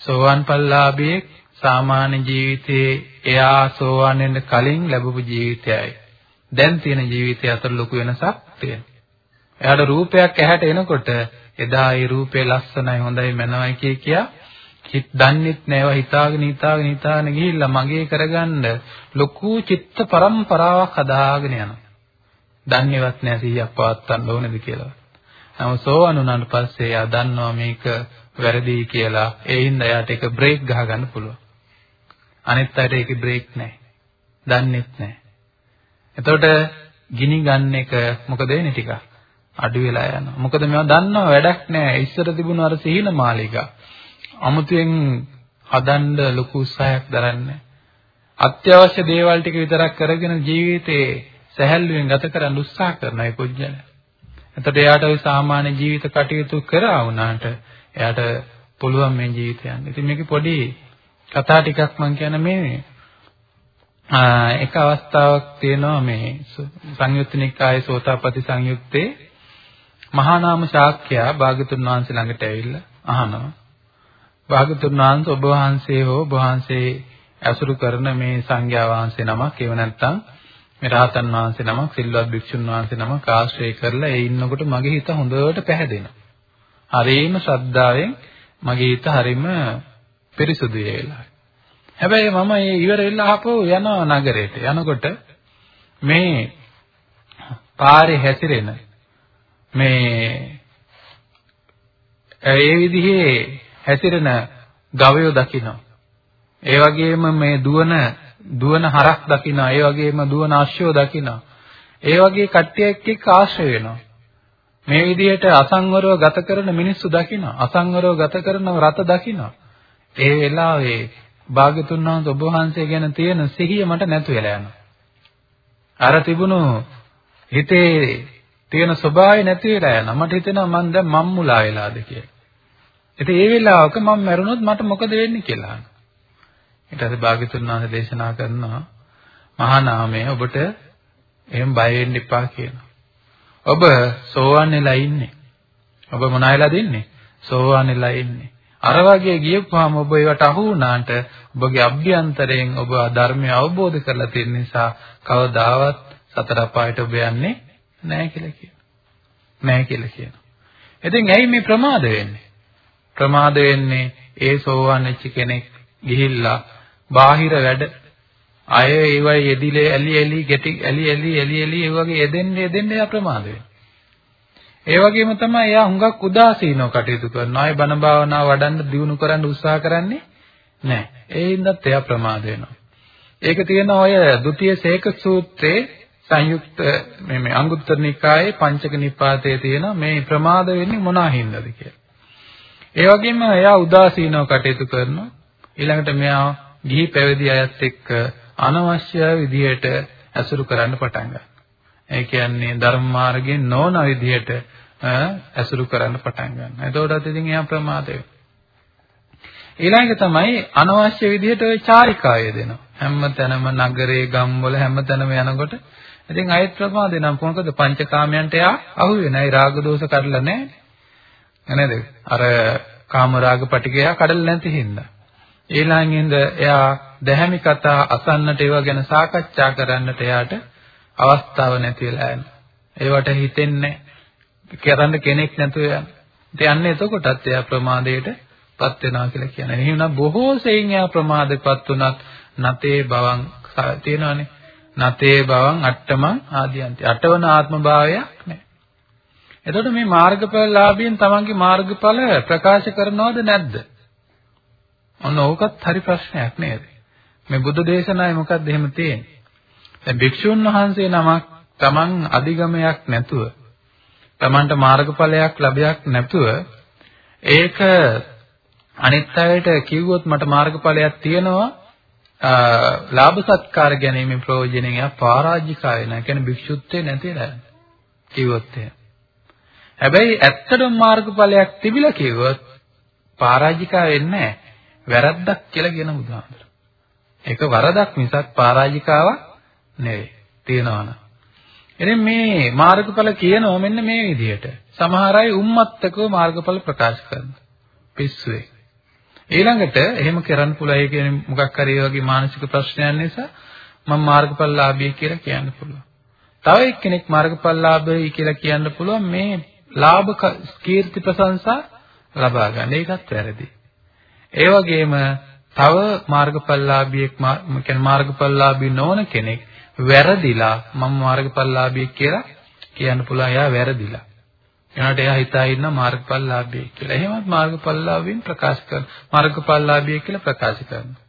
සෝවාන් පල්ලාභයේ සාමාන්‍ය ජීවිතයේ එයා සෝවාන් වෙන්න කලින් ලැබපු ජීවිතයයි දැන් තියෙන ජීවිතය අතර ලොකු වෙනසක් තියෙනවා. එයාට රූපයක් ඇහැට එනකොට එදා ඒ රූපේ ලස්සනයි හොඳයි මනවයි කිය කියා හිත දන්නෙත් නෑව හිතාගෙන හිතාගෙන හිතාගෙන ගිහිල්ලා මගේ කරගන්න ලොකු චිත්ත පරම්පරාවක් හදාගෙන යනවා. දන්නේවත් නෑ සිහියක් පවත්වන්න ඕනේද කියලා. නමුත් සෝවන් වුණාට පස්සේ එයා දන්නවා මේක වැරදි කියලා. ඒ හින්දා එයාට ඒක බ්‍රේක් ගහ ගන්න පුළුවන්. අනිත් අයට ඒක බ්‍රේක් නෑ. දන්නේත් නෑ. එතකොට ගිනි ගන්න එක මොකද වෙන්නේ ටිකක් අඩු වෙලා යනවා. මොකද මේවා දන්නව වැඩක් නෑ. ඉස්සර තිබුණ අර සිහින මාලිකා අමුතුවෙන් හදන්න ලොකු උත්සාහයක් දරන්නේ අත්‍යවශ්‍ය දේවල් ටික විතරක් කරගෙන ජීවිතේ සැහැල්ලුවෙන් ගත කරන්න උත්සාහ කරන අය පුජ්‍යල. එතකොට එයාට ওই සාමාන්‍ය ජීවිත කටයුතු කරා වුණාට එයාට පුළුවන් මේ ජීවිතය යන්න. ඉතින් මේකේ පොඩි කතා ටිකක් මම කියන මේ එක අවස්ථාවක් තියෙනවා මේ සංයුත්ත නිකායේ සෝතාපට්ටි සංයුත්තේ මහා නාම ශාක්‍යයා භාගතුන් වහන්සේ ළඟට ඇවිල්ලා අහනවා. භාගතුන් වහන්සේ ඔබ වහන්සේ හෝ ඔබ වහන්සේ ඇසුරු කරන මේ සංඝයා වහන්සේ නමක් ඒව නැත්තම් මේ රහතන් වහන්සේ නමක් සිල්වත් භික්ෂුන් වහන්සේ නමක් ආශ්‍රය කරලා ඒ ඉන්නකොට මගේ හිත හොඳට පැහැදෙනවා. හරීම ශ්‍රද්ධාවෙන් මගේ හිත හරීම පිරිසුදු වෙලා. හැබැයි මම මේ ඉවර වෙලා ආපහු යනවා නගරයට. යනකොට මේ පාරේ හැසිරෙන මේ ඒ විදිහේ හැසිරෙන ගවයෝ දකිනවා. ඒ වගේම මේ දුවන දුවන හරක් දකිනවා. ඒ වගේම දුවන අශ්වයෝ දකිනවා. ඒ වගේ කට්ටියක් එක්ක ආශ්‍රය වෙනවා. මේ විදිහට අසංවරව ගත කරන මිනිස්සු දකිනවා. අසංවරව ගත කරන රත දකිනවා. ඒ වෙලාවේ භාග්‍යතුන් වහන්සේ ඔබ වහන්සේ ගැන තියෙන සිහිය මට නැතු වෙලා යනවා. අර තිබුණු හිතේ තියෙන ස්වභාවය නැති වෙලා යනවා. මට හිතෙනවා මං දැන් මම්මුලා වෙලාද කියලා. ඉතින් ඒ වෙලාවක මම මැරුණොත් මට මොකද වෙන්නේ කියලා අහනවා. ඊට පස්සේ භාග්‍යතුන් වහන්සේ දේශනා කරනවා මහා නාමය ඔබට එහෙම බය වෙන්න එපා කියනවා. ඔබ සෝවන් වෙලා ඉන්නේ. ඔබ මොනයිලාද ඉන්නේ? සෝවන් වෙලා ඉන්නේ. අර වගේ ගියපුවාම ඔබ ඒවට අහු වුණාට ඔබගේ අභ්‍යන්තරයෙන් ඔබ ධර්මය අවබෝධ කරලා තියෙන නිසා කවදාවත් සතර අපායට ඔබ යන්නේ නැහැ කියලා කියනවා. නැහැ කියලා කියනවා. ඉතින් ඇයි මේ ප්‍රමාද වෙන්නේ? ප්‍රමාද වෙන්නේ ඒ සෝවන් වෙච්ච කෙනෙක් ගිහිල්ලා බාහිර වැඩ අය ඒවයි යෙදිලේ ඇලි ඇලි ගැටි ඇලි ඇලි ඇලි ඇලි ඒ වගේ යෙදෙන්න යෙදෙන්න එයා ප්‍රමාද වෙනවා. ඒ වගේම තමයි එයා හුඟක් උදාසීනව කටයුතු කරනවා. ආයේ බණ භාවනා වඩන්න දියුණු කරන්න උත්සාහ කරන්නේ නැහැ. ඒ හින්දාත් එයා ප්‍රමාද වෙනවා. ඒක තියෙන ඔය ဒုတိ ය සේක සූත්‍රයේ සංයුක්ත මේ මේ අංගුත්තර නිකායේ පංචක නිපාතයේ තියෙන මේ ප්‍රමාද වෙන්නේ මොනවා හින්දාද කියලා. ඒ වගේම එයා උදාසීනව කටයුතු කරනවා. ඊළඟට මෙයා ගිහි පැවිදි අයත් එක්ක අනවශ්‍ය විදියට ඇසුරු කරන්න පටන් ගන්නවා. ඒ කියන්නේ ධර්ම මාර්ගයෙන් නොවන විදියට ඇසුරු කරන්න පටන් ගන්නවා. එතකොටත් ඉතින් එයා ප්‍රමාද වෙනවා. ඊළඟ තමයි අනවශ්‍ය විදිහට ওই චාරිකාය දෙනවා. හැම තැනම නගරේ ගම්වල හැම තැනම යනකොට ඉතින් අයත් ප්‍රමාදේ නම් මොකද පංචකාමයන්ට යා අහු වෙනයි රාග දෝෂ කඩලා නැහැ නේද අර කාම රාග පටිගය කඩලා නැති හින්දා ඊළඟින්ද එයා දැහැමි කතා අසන්නට ඒවා ගැන සාකච්ඡා කරන්නට එයාට අවස්ථාව නැති වෙලා යනවා ඒවට හිතෙන්නේ කරන්න කෙනෙක් නැතුව යන ඉතින් අන්න එතකොටත් එයා ප්‍රමාදයට පත් වෙනවා කියලා කියන්නේ. එහෙනම් බොහෝ සෙයින් එයා ප්‍රමාදපත් උනත් නතේ බවං තියෙනවානේ. නතේ බවං අට්ඨමං ආදියන්ති. අටවන ආත්ම භාවයක් නැහැ. එතකොට මේ මාර්ගඵලලාභීන් තමන්ගේ මාර්ගඵල ප්‍රකාශ කරනවද නැද්ද? ඔන්න ඕකත් හරි ප්‍රශ්නයක් නේද? මේ බුද්ධ දේශනාවේ මොකක්ද එහෙම තියෙන්නේ? දැන් භික්ෂුන් වහන්සේ නමක් තමන් අධිගමයක් නැතුව තමන්ට මාර්ගඵලයක් ලැබයක් නැතුව ඒක අනිත් අයට කිව්වොත් මට මාර්ගඵලයක් තියෙනවා ලාභ සත්කාර ගැනීමේ ප්‍රයෝජනෙන් එයා පරාජිකා වෙනවා. කියන්නේ භික්ෂුත්වේ නැතිලා යනවා. කිව්වොත් එහෙම. හැබැයි ඇත්තටම මාර්ගඵලයක් තිබිලා කිව්වොත් පරාජිකා වෙන්නේ නැහැ. වැරද්දක් කියලා කියන බුදුහාමර. ඒක වරදක් මිසක් පරාජිකාවක් නෙවෙයි. තියනවනම්. ඉතින් මේ මාර්ගඵල කියනවා මෙන්න මේ විදිහට. සමහර අය උම්මත්තකව මාර්ගඵල ප්‍රකාශ කරනවා. පිස්සුවේ. ඊළඟට එහෙම කරන්න පුළුවන් ඒ කියන්නේ මොකක් හරි වගේ මානසික ප්‍රශ්නයක් නිසා මම මාර්ගඵලලාභී කියලා කියන්න පුළුවන්. තව එක්කෙනෙක් මාර්ගඵලලාභී කියලා කියන්න පුළුවන් මේ ලාභ කීර්ති ප්‍රශංසා ලබා ගන්න. ඒකත් වැරදි. ඒ වගේම තව මාර්ගඵලලාභියෙක් කියන්නේ මාර්ගඵලලාභී නොවන කෙනෙක් වැරදිලා මම මාර්ගඵලලාභී කියලා කියන්න පුළුවන්. එයා වැරදිලා. එයාට එයා හිතා ඉන්න මාර්ගඵලලාභී කියලා. එහෙමත් මාර්ගඵලලාභීන් ප්‍රකාශ කරන මාර්ගඵලලාභී කියලා ප්‍රකාශ කරනවා.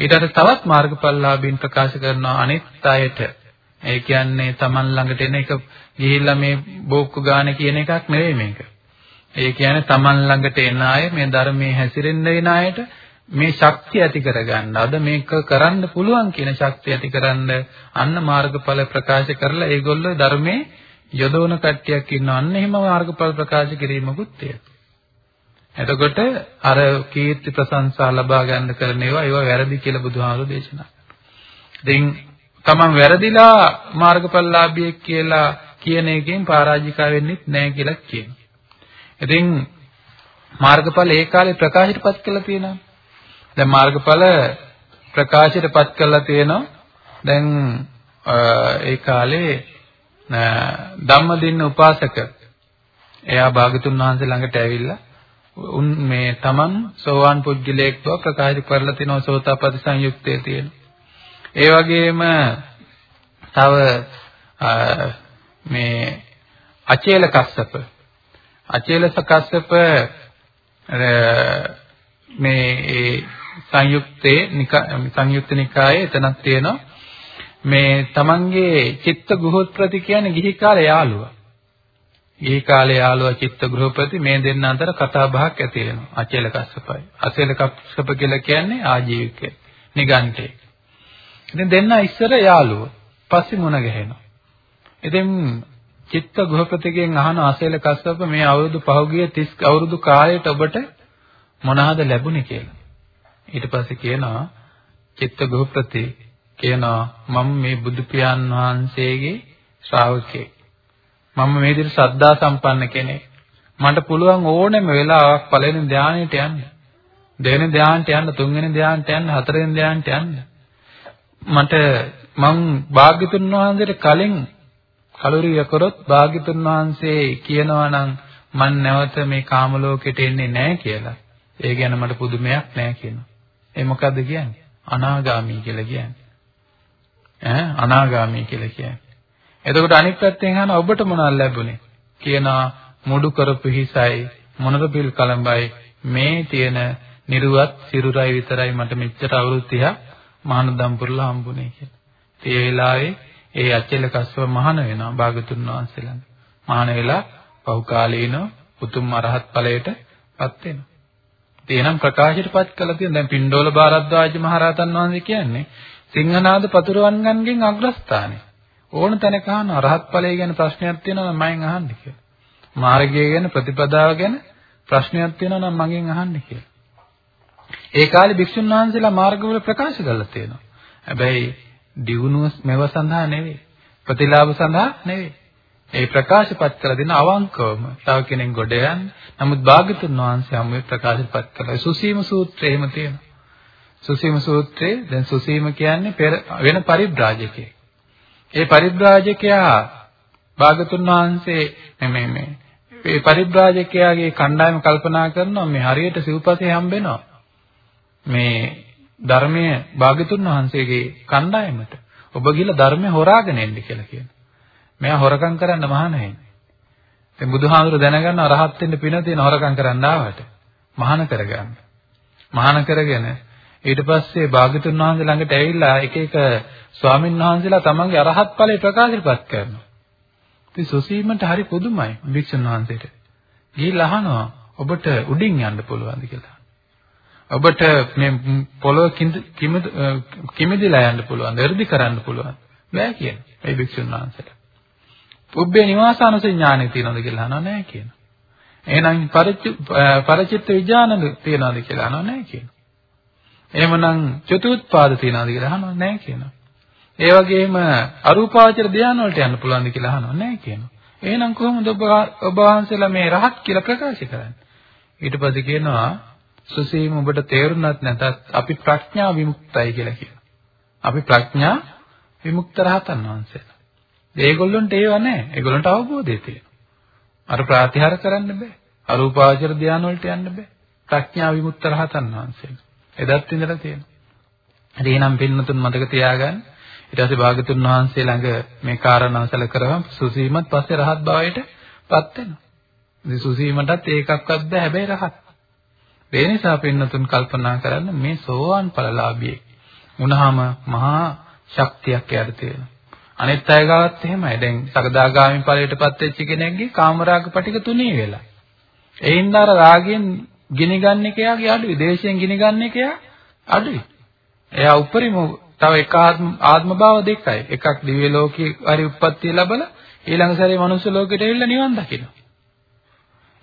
ඊට තවත් මාර්ගඵලලාභීන් ප්‍රකාශ කරනවා අනිත් අයට. ඒ කියන්නේ Taman ළඟට එන එක ගිහිල්ලා මේ බෝක්කු ගාන කියන එකක් නෙවෙයි මේක. ඒ කියන්නේ Taman ළඟට එන අය මේ ධර්මයේ හැසිරෙන්න එන අයට මේ ශක්තිය ඇති කරගන්න. අද මේක කරන්න පුළුවන් කියන ශක්තිය ඇති කරන්න අන්න මාර්ගඵල ප්‍රකාශ කරලා ඒගොල්ලෝ ධර්මයේ යොදවන කට්ටියක් ඉන්නවා. අන්න එහෙම මාර්ගඵල ප්‍රකාශ කිරීමකුත් තියෙනවා. එතකොට අර කීර්ති ප්‍රශංසා ලබා ගන්න කරන ඒවා ඒවා වැරදි කියලා බුදුහාමුදුරෝ දේශනා කරනවා. ඉතින් තමන් වැරදිලා මාර්ගඵලලාභියෙක් කියලා කියන එකෙන් පරාජිකා වෙන්නෙත් නැහැ කියලා කියනවා. ඉතින් මාර්ගඵල ඒ කාලේ ප්‍රකාශයටපත් කළා තියෙනවා. දැන් මාර්ගඵල ප්‍රකාශයටපත් කළා තියෙනවා. දැන් ඒ කාලේ ධම්මදින්න උපාසක එයා භාගතුන් වහන්සේ ළඟට ඇවිල්ලා උන් මේ තමන් සෝවාන් පුජ්‍යලයක් බව ප්‍රකාශ කරලා තිනවා සෝතාපට්ටි සංයුක්තයේ තියෙන. ඒ වගේම තව මේ අචේල කස්සප අචේල කස්සප මේ සංයුක්තේ සංයුක්ත නිකායේ එතනක් තියෙනවා මේ තමන්ගේ චිත්ත ගෘහපති කියන්නේ ගිහි කාලේ යාළුවා. ගිහි කාලේ යාළුවා චිත්ත ගෘහපති මේ දෙන්න අතර කතා බහක් ඇති වෙනවා. අචේල කස්සපයි. අචේල කස්සප කියලා කියන්නේ ආජීවිකේ නිගන්ඨේ. ඉතින් දෙන්න ඉස්සර යාළුවා. පස්සේ මුණ ගැහෙනවා. ඉතින් චිත්ත ගෘහපතිගෙන් අහන ආසේල කස්සප මේ අවුරුදු පහුගිය 30 අවුරුදු කාලයට ඔබට මොනවාද ලැබුණේ කියලා. ඊට පස්සේ කියනවා චිත්ත ගෘහපති කියනවා මම මේ බුදු පියාණන් වහන්සේගේ ශ්‍රාවකෙක්. මම මේ විදිහට ශ්‍රද්ධා සම්පන්න කෙනෙක්. මට පුළුවන් ඕනෙම වෙලාවක් පළවෙනි ධානයට යන්න. දෙවෙනි ධානයට යන්න, තුන්වෙනි ධානයට යන්න, හතරවෙනි ධානයට යන්න. මට මං භාග්‍යතුන් වහන්සේට කලින් කලුරිය කරොත් භාග්‍යතුන් වහන්සේ කියනවා නම් මන් නැවත මේ කාම ලෝකෙට එන්නේ නැහැ කියලා. ඒ ගැන මට පුදුමයක් නැහැ කියනවා. ඒ මොකද්ද කියන්නේ? අනාගාමී කියලා කියන්නේ. ඈ අනාගාමී කියලා කියන්නේ. එතකොට අනිත් පැත්තෙන් අහන ඔබට මොනවද ලැබුණේ? කියනවා මුඩු කරපු හිසයි මොනර පිල් කලඹයි මේ තියෙන නිර්වත් සිරුරයි විතරයි මට මෙච්චර අවුරුදු 30 මහානදම් පුරලා හම්බුනේ කියලා. ඒ වෙලාවේ ඒ අචල කස්සව මහාන වෙනවා භාගතුන් වහන්සේ ළඟ. මහාන වෙලා පහු කාලීන උතුම් අරහත් ඵලයටපත් වෙනවා. තේනම් ප්‍රකාශයටපත් කළා තියෙන දැන් පින්ඩෝල භාරද්වාජ මහරහතන් වහන්සේ කියන්නේ සිංහනාද පතුරවන්ගන්ගෙන් අග්‍රස්ථානේ. ඕන තැනක අහන අරහත් ඵලය ගැන ප්‍රශ්නයක් තියෙනවා නම් මයෙන් අහන්න කියලා. මාර්ගය ගැන ප්‍රතිපදාව ගැන ප්‍රශ්නයක් තියෙනවා නම් මගෙන් අහන්න කියලා. ඒ කාලේ භික්ෂුන් වහන්සේලා මාර්ගවල ප්‍රකාශ කරලා තියෙනවා. හැබැයි දියුණුව මෙව සඳහා නෙවෙයි. ප්‍රතිලාභ සඳහා නෙවෙයි. ඒ ප්‍රකාශපත් කළ දෙන අවංකවම තව කෙනෙක් ගොඩ යන්න. නමුත් භාග්‍යතුන් වහන්සේ හැම ප්‍රකාශපත් කළා. සුසීම සූත්‍රය එහෙම තියෙනවා. සුසීම සූත්‍රයේ දැන් සුසීම කියන්නේ වෙන පරිබ්‍රාජකයෙක්. ඒ පරිබ්‍රාජකයා භාගතුන් වහන්සේ මේ මේ මේ පරිබ්‍රාජකයාගේ කණ්ඩායම කල්පනා කරනවා මේ හරියට සිව්පසේ හම්බෙනවා. මේ ධර්මයේ භාගතුන් වහන්සේගේ කණ්ඩායමට ඔබ ගිහලා ධර්මය හොරාගෙන එන්න කියලා කියනවා. මෙයා හොරකම් කරන්න මහාන වෙන්නේ. දැන් බුදුහාමුදුර දැනගන්න රහත් වෙන්න පින තියෙන හොරකම් කරන්න ආවට මහාන කරගන්න. මහාන කරගෙන ඊට පස්සේ භාග්‍යතුන් වහන්සේ ළඟට ඇවිල්ලා එක එක ස්වාමීන් වහන්සේලා තමන්ගේ අරහත් ඵලය ප්‍රකාශිතපත් කරනවා. ඉතින් සොසීමන්ට හරි පුදුමයි භික්ෂුන් වහන්සේට. ගිහිල්ලා අහනවා ඔබට උඩින් යන්න පුළුවන්ද කියලා. ඔබට මේ පොළොව කිමිදිලා යන්න පුළුවන්ද? එ르දි කරන්න පුළුවන්ද? බෑ කියන. ඒ භික්ෂුන් වහන්සේට. පුබ්බේ නිවාසානුසය ඥානෙ තියනවද කියලා අහනවා නෑ කියනවා. එහෙනම් පරිචිත්ත විඥානද තියනවද කියලා අහනවා නෑ කියනවා. එහෙමනම් චතුත්පාද තියනවාද කියලා අහනවා නැහැ කියනවා. ඒ වගේම අරූපාවචර ධානය වලට යන්න පුළුවන්ද කියලා අහනවා නැහැ කියනවා. එහෙනම් කොහොමද ඔබ ඔබ වහන්සේලා මේ රහත් කියලා ප්‍රකාශ කරන්නේ? ඊට පස්සේ කියනවා සුසීම ඔබට තේරුණත් නැතත් අපි ප්‍රඥා විමුක්තයි කියලා කියනවා. අපි ප්‍රඥා විමුක්ත රහතන් වහන්සේලා. ඒගොල්ලොන්ට ඒව නැහැ. ඒගොල්ලන්ට අවබෝධය තියෙනවා. අර ප්‍රාතිහාර කරන්න බෑ. අරූපාවචර ධානය වලට යන්න බෑ. ප්‍රඥා විමුක්ත රහතන් වහන්සේලා. එදත් ඉඳලා තියෙනවා. හරි එහෙනම් පින්නතුන් මතක තියාගන්න. ඊට පස්සේ භාගතුන් වහන්සේ ළඟ මේ කාරණා සැල කරවම් සුසීමත් පස්සේ රහත් භාවයට පත් වෙනවා. ඉතින් සුසීමටත් ඒකක්වත් බෑ හැබැයි රහත්. ඒ නිසා පින්නතුන් කල්පනා කරන්න මේ සෝවාන් ඵලලාභියෙක් වුණාම මහා ශක්තියක් යට තියෙනවා. අනිත් අය ගාවත් එහෙමයි. දැන් සකදාගාමි ඵලයටපත් වෙච්ච කෙනෙක්ගේ කාමරාග පිටික තුනී වෙලා. එයින් අර රාගයෙන් ගිනි ගන්න එකයාගේ අඩුයි. දේශයෙන් ගිනි ගන්න එකයා අඩුයි. එයා උපරිම තව එක ආත්ම භාව දෙකයි. එකක් දිව්‍ය ලෝකේ හරි උප්පත්තිය ලැබලා ඊළඟ සැරේ මනුස්ස ලෝකෙට ඇවිල්ලා නිවන් දකිනවා.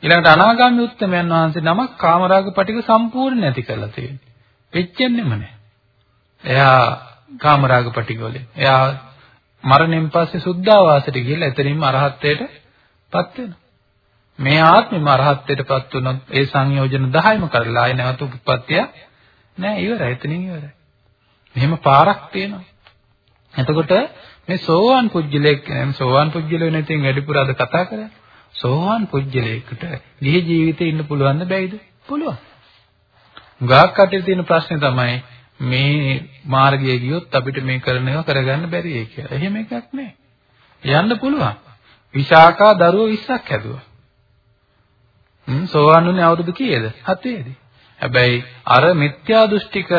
ඊළඟට අනාගාමී උත්තමයන් වහන්සේ නමක් කාමරාග පිටික සම්පූර්ණ නැති කරලා තියෙනවා. වෙච්චෙන්නෙම නැහැ. එයා කාමරාග පිටික වලින්. එයා මරණයෙන් පස්සේ සුද්ධාවාසයට ගිහිල්ලා එතනින්ම අරහත්ත්වයටපත් වෙනවා. මේ ආත්මෙම අරහත්ත්වයටපත් වුණොත් ඒ සංයෝජන 10ම කරලා ආය නැවත උප්පත්තිය නෑ ඉවරයි එතනින් ඉවරයි. මෙහෙම පාරක් තියෙනවා. එතකොට මේ සෝවාන් පුජ්‍යලයක් කියන්නේ සෝවාන් පුජ්‍යල වෙන ඉතින් වැඩිපුර අද කතා කරන්නේ. සෝවාන් පුජ්‍යලයකට ගිහි ජීවිතේ ඉන්න පුළුවන්ද බැයිද? පුළුවන්. ගාක් කටේ තියෙන ප්‍රශ්නේ තමයි මේ මාර්ගයේ ගියොත් අපිට මේ කරන ඒවා කරගන්න බැරි ඒ කියලා. එහෙම එකක් නැහැ. යන්න පුළුවන්. විශාකා දරුවෝ 20ක් හැදුවා. හ්ම් සෝවාන් වුණේ අවුරුදු කීයද? 7ේදී. හැබැයි අර මිත්‍යා දෘෂ්ටික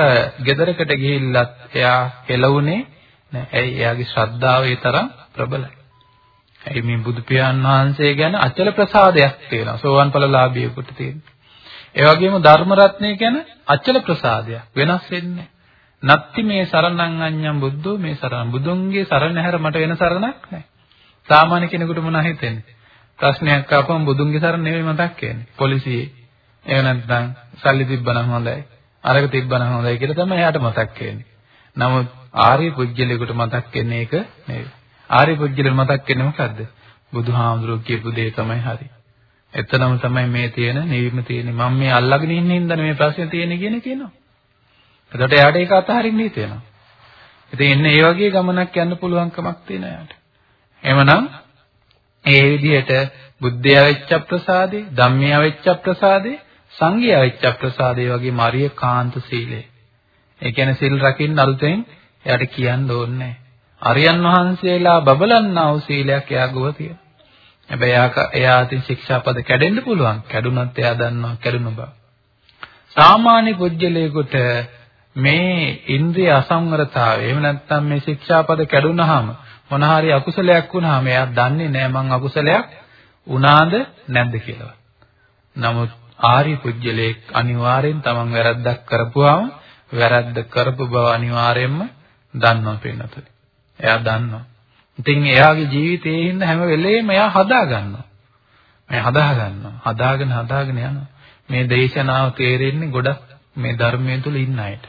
ගෙදරකට ගිහිල්ලත් එයා හෙලුනේ නෑ. ඇයි එයාගේ ශ්‍රද්ධාව ඒ තරම් ප්‍රබලයි. ඇයි මේ බුදු පියාණන් වහන්සේ ගැන අචල ප්‍රසාදයක් තියෙනවා. සෝවාන් ඵලලාභියෙකුට තියෙන. ඒ වගේම ධර්ම රත්නය ගැන අචල ප්‍රසාදයක් වෙනස් වෙන්නේ නත්ති මේ සරණං අඤ්ඤම් බුද්ධෝ මේ සරණ බුදුන්ගේ සරණ හැර මට වෙන සරණක් නැහැ. සාමාන්‍ය කෙනෙකුට මොන හිතෙන්නේ? ප්‍රශ්නයක් ආපම බුදුන්ගේ සරණ නෙවෙයි මතක් වෙන්නේ. පොලිසියේ. එහෙම නැත්නම් සල්ලි තිබ්බනම් හොඳයි. අරක තිබ්බනම් හොඳයි කියලා තමයි එයාට මතක් වෙන්නේ. නමුත් ආර්ය පුජ්‍යලයකට මතක් වෙන්නේ ඒක නෙවෙයි. ආර්ය පුජ්‍යලෙට මතක් වෙන්නේ මොකද්ද? බුදුහාමුදුරුවෝ කියපු දේ තමයි හරි. එතනම තමයි මේ තියෙන නිවීම තියෙන්නේ. මම මේ අල්ලගෙන ඉන්න හින්දා මේ ප්‍රශ්නේ තියෙන්නේ කියන කියනවා. එතකොට එයාට ඒක අතහරින්න හිතෙනවා. ඉතින් එන්න ඒ වගේ ගමනක් යන්න පුළුවන්කමක් තියෙන එයාට. එhmenan ඒ විදිහට බුද්ධය වෙච්ච ප්‍රසාදේ, ධම්මය වෙච්ච ප්‍රසාදේ, සංඝය වෙච්ච ප්‍රසාදේ වගේ මරිය කාන්ත සීලය. ඒ කියන්නේ සිල් රකින්න අලුතෙන් එයාට කියන්න ඕනේ නැහැ. අරියන් වහන්සේලා බබලන්නා වූ සීලයක් එයා ගොව තියෙනවා. හැබැයි එයා එයා අතින් ශික්ෂාපද කැඩෙන්න පුළුවන්. කැඩුනත් එයා දන්නවා කැඩුන බව. සාමාන්‍ය පුජ්‍යලයකට මේ ඉන්ද්‍රිය අසංවරතාවය එහෙම නැත්නම් මේ ශික්ෂාපද කැඩුනහම මොන හරි අකුසලයක් වුණාම එයා දන්නේ නැහැ මං අකුසලයක් වුණාද නැද්ද කියලා. නමුත් ආර්ය පුජ්‍යලයක් අනිවාර්යෙන් තමන් වැරද්දක් කරපුවාම වැරද්ද කරපු බව අනිවාර්යෙන්ම දන්නවා පේනතුනි. එයා දන්නවා. ඉතින් එයාගේ ජීවිතයේ ඉන්න හැම වෙලේම එයා හදා ගන්නවා. මේ හදා ගන්නවා. හදාගෙන හදාගෙන යනවා. මේ දේශනාව තේරෙන්නේ ගොඩක් මේ ධර්මයේ තුල ඉන්න අයට.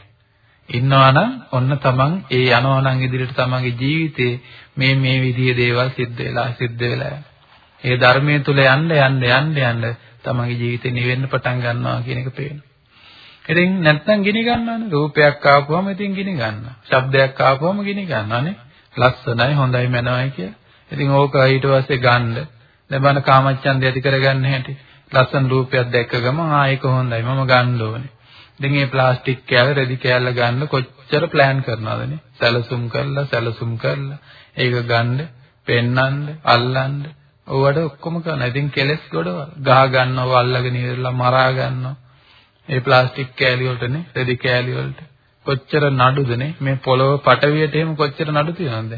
ඉන්නවා නම් ඔන්න තමන් ඒ යනවා නම් ඉදිරියට තමන්ගේ ජීවිතේ මේ මේ විදිහේ දේවල් සිද්ධ වෙලා සිද්ධ වෙලා ඒ ධර්මයේ තුල යන්න යන්න යන්න යන්න තමන්ගේ ජීවිතේ නිවෙන්න පටන් ගන්නවා කියන එක පේනවා. ඉතින් නැත්නම් ගිනි ගන්නවනේ රූපයක් ආපුවම ඉතින් ගිනි ගන්නවා. ශබ්දයක් ආපුවම ගිනි ගන්නවානේ. ලස්සනයි හොඳයි මනවයි කියලා. ඉතින් ඕක ඊට පස්සේ ගන්න. දැන් බලන්න කාමච්ඡන්දය ඇති කරගන්න හැටි. ලස්සන රූපයක් දැක්ක ගමන් ආ ඒක හොඳයි මම ගන්න ඕනේ. ඉතින් මේ ප්ලාස්ටික් කෑල්ල රෙදි කෑල්ල ගන්න කොච්චර ප්ලෑන් කරනවදනේ? සැලසුම් කරලා සැලසුම් කරලා ඒක ගන්න, පෙන්නන්න, අල්ලන්න. ඕවට ඔක්කොම කරනවා. ඉතින් කෙලස් ගොඩවල්. ගහ ගන්නව, අල්ලගෙන ඉවරලා මරා ගන්නවා. ඒ ප්ලාස්ටික් කෑලි වලටනේ, රෙදි කෑලි වලට. කොච්චර නඩුදනේ මේ පොළොව පටවියට එහෙම කොච්චර නඩු තියෙනවද?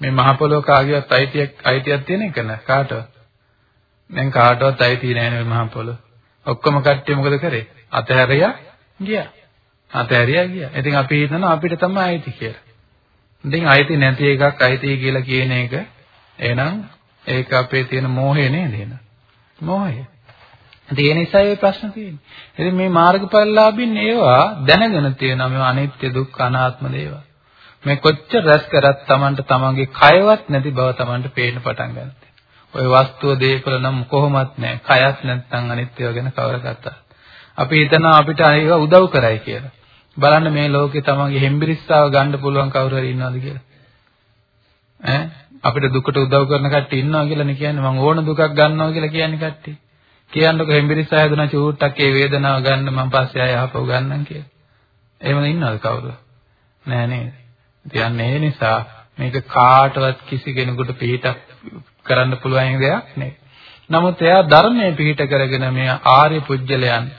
මේ මහ පොළොව කාගේවත් අයිතියක් අයිතියක් තියෙන එක නෑ කාටවත්. දැන් කාටවත් අයිතිය නෑ නේ මහ පොළොව. ඔක්කොම කට්ටිය මොකද කරේ? අතහැරියා ගියා. අතහැරියා ගියා. ඉතින් අපි හිතනවා අපිට තමයි අයිති කියලා. ඉතින් අයිති නැති එකක් අයිති කියලා කියන එක එහෙනම් ඒක අපේ තියෙන මෝහය නේද එහෙනම්? මෝහය. ඒ නිසා මේ ප්‍රශ්න තියෙන්නේ. ඉතින් මේ මාර්ගඵලලාභින් ඒවා දැනගෙන තියෙනවා මේ අනිත්‍ය දුක්ඛ අනාත්ම දේවල්. මේ කොච්චර රැස් කරත් Tamanට Tamanගේ කයවත් නැති බව Tamanට පේන්න පටන් ගන්නවා. ওই වස්තුව දේපල නම් කොහොමත් නැහැ. කයත් නැත්නම් අනිත්‍යව ගැන කවර කතා. අපි හිතනවා අපිට ඒවා උදව් කරයි කියලා. බලන්න මේ ලෝකේ තමන්ගේ හෙම්බිරිස්සාව ගන්න පුළුවන් කවුරු හරි ඉන්නවද කියලා. ඈ අපිට දුකට උදව් කරන කට්ටිය ඉන්නවා කියලානේ කියන්නේ මම ඕන දුකක් ගන්නවා කියලා කියන්නේ කට්ටිය. කියන්නකො හෙම්බිරිස්සා හැදුනා චූට්ටක් ඒ වේදනාව ගන්න මම පස්සේ ආය ආපහු ගන්නම් කියලා. එහෙම ඉන්නවද කවුරු? නෑ නේද? ඉතින් ඒ නිසා මේක කාටවත් කිසි කෙනෙකුට පිළිටක් කරන්න පුළුවන් දෙයක් නෙවෙයි. නමුත් එයා ධර්මයේ පිළිට කරගෙන මේ ආර්ය පුජ්‍යලයන්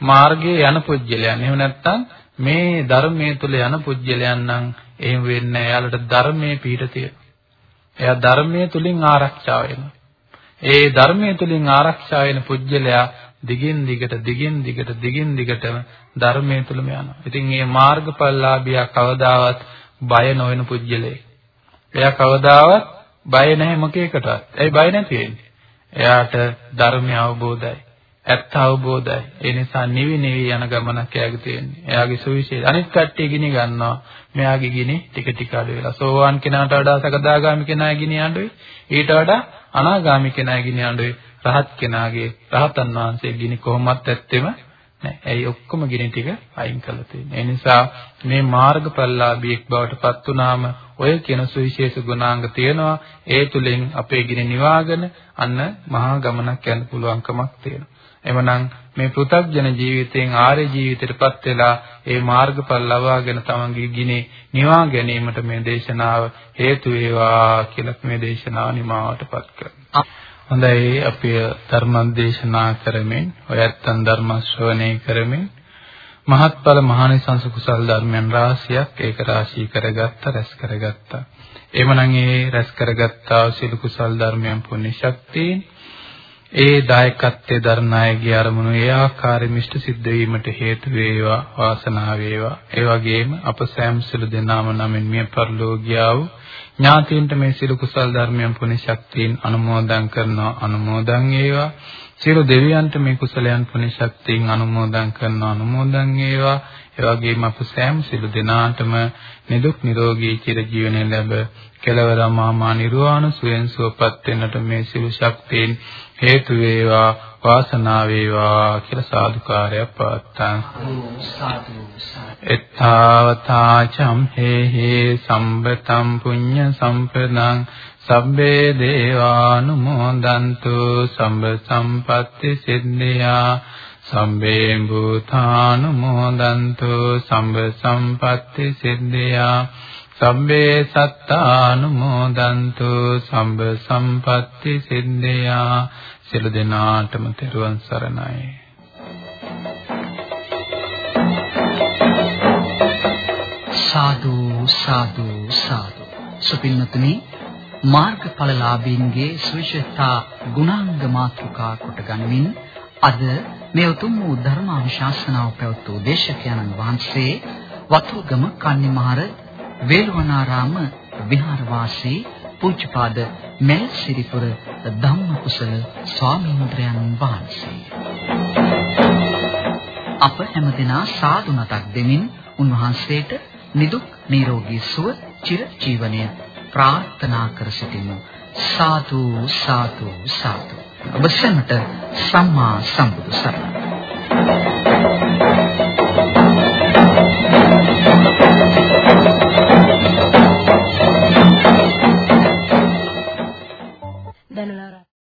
මාර්ගයේ යන පුජ්‍යලයන්. එහෙම නැත්නම් මේ ධර්මයේ තුල යන පුජ්‍යලයන් නම් එහෙම වෙන්නේ නැහැ. එයාලට ධර්මයේ පිහිට තියෙනවා. එයා ධර්මයේ තුලින් ආරක්ෂා වෙනවා. ඒ ධර්මයේ තුලින් ආරක්ෂා වෙන පුජ්‍යලයා දිගින් දිගට දිගින් දිගට දිගින් දිගටම ධර්මයේ තුලම යනවා. ඉතින් මේ මාර්ගඵලලාභියා කවදාවත් බය නොවන පුජ්‍යලේ. එයා කවදාවත් බය නැහැ මොකේකටවත්. ඇයි බය නැති වෙන්නේ? එයාට ධර්මය අවබෝධයි. ඇත්ත අවබෝධයි. ඒ නිසා නිවි නිවි යන ගමනක් එයාගේ තියෙන්නේ. එයාගේ සුවිශේෂ අනිත් කට්ටිය ගිනි ගන්නවා. මෙයාගේ ගිනි ටික ටික අඩු වෙලා. සෝවාන් කෙනාට වඩා සකදාගාමි කෙනාගේ ගිනි අඩුයි. ඊට වඩා අනාගාමි කෙනාගේ ගිනි අඩුයි. රහත් කෙනාගේ රහතන් වහන්සේ ගිනි කොහොමත් ඇත්තෙම නැහැ. ඇයි ඔක්කොම ගිනි ටික අයින් කරලා තියෙන්නේ. ඒ නිසා මේ මාර්ගඵලලාභියෙක් බවට පත් වුනාම ඔය කියන සුවිශේෂ ගුණාංග තියෙනවා. ඒ තුලින් අපේ ගිනි නිවාගෙන අන්න මහා ගමනක් යන්න පුළුවන්කමක් තියෙනවා. එමනම් මේ පෘථග්ජන ජීවිතයෙන් ආර්ය ජීවිතයටපත් වෙලා ඒ මාර්ගඵල ලබාගෙන තමන්ගේ ගිනේ නිවා ගැනීමට මේ දේශනාව හේතු වේවා කියලා මේ දේශනාව නිමාවටපත් කරනවා. හොඳයි අපි ධර්ම දේශනා කරමින් ඔයත්න් ධර්ම ශ්‍රවණය කරමින් මහත්ඵල මහානිසංස කුසල් ධර්මයන් රාශියක් ඒක රාශී කරගත්ත රැස් කරගත්තා. එමනම් ඒ රැස් කරගත්තා සියලු කුසල් ධර්මයන් පුණ්‍ය ශක්තියෙන් ඒ දායකත්වයේ දරණායගේ අරමුණු ඒ ආකාරයෙන් ඉෂ්ට සිද්ධ වීමට හේතු වේවා වාසනාව වේවා. ඒ වගේම අප සෑම සිළු දෙනාම නමින් මිය පරලෝකියා වූ ඥාතීන්ට මේ සිළු කුසල් ධර්මයන් පුණ්‍ය ශක්තියෙන් අනුමෝදන් කරනවා අනුමෝදන් වේවා. සියලු දෙවියන්ට මේ කුසලයන් පුණ්‍ය ශක්තියෙන් අනුමෝදන් කරනවා අනුමෝදන් වේවා. ඒ වගේම අප සෑම සිළු දෙනාටම නිදුක් නිරෝගී චිරජීවනය ලැබ කෙලවර මහා නිර්වාණ සුවෙන් සුවපත් වෙන්නට මේ සිළු ශක්තියින් හේතු වේවා වාසනාව වේවා කියලා සාදුකාරයක් පවත්තා. එත්තාවතා චම්හෙහි සම්බතම් පුඤ්ඤ සම්පදං සබ්බේ දේවානුමෝදන්තු සම්බ සම්පatti සිද්ධියා සම්බේ භූතානුමෝදන්තු සම්බ සම්පatti සිද්ධියා සම්බේ සත්තානුමෝදන්තු සම්බ සම්පatti සිද්ධියා. සියලු දෙනාටම තෙරුවන් සරණයි.
සාදු සාදු සාදු. සුපින්නතුනි මාර්ගඵලලාභීන්ගේ සවිශේෂතා ගුණාංග මාතෘකා කොට ගනිමින් අද මේ උතුම් වූ ධර්මානුශාසනාව පැවැත් වූ දේශකයන්න් වහන්සේ වතුරුගම කන්නිමහර වේළුවනාරාම විහාරවාසී පූජ්‍යපාද මෙල්සිරිපුර ධම්මකුසල ස්වාමීන්ද්‍රයන් වහන්සේ. අප හැමදෙනා සාදු නතක් දෙමින් උන්වහන්සේට නිදුක් නිරෝගී සුව චිර ජීවනය ප්‍රාර්ථනා කර සිටිමු. සාදු සාදු සාදු. ඔබ සැමට සම්මා සම්බුදු සරණයි.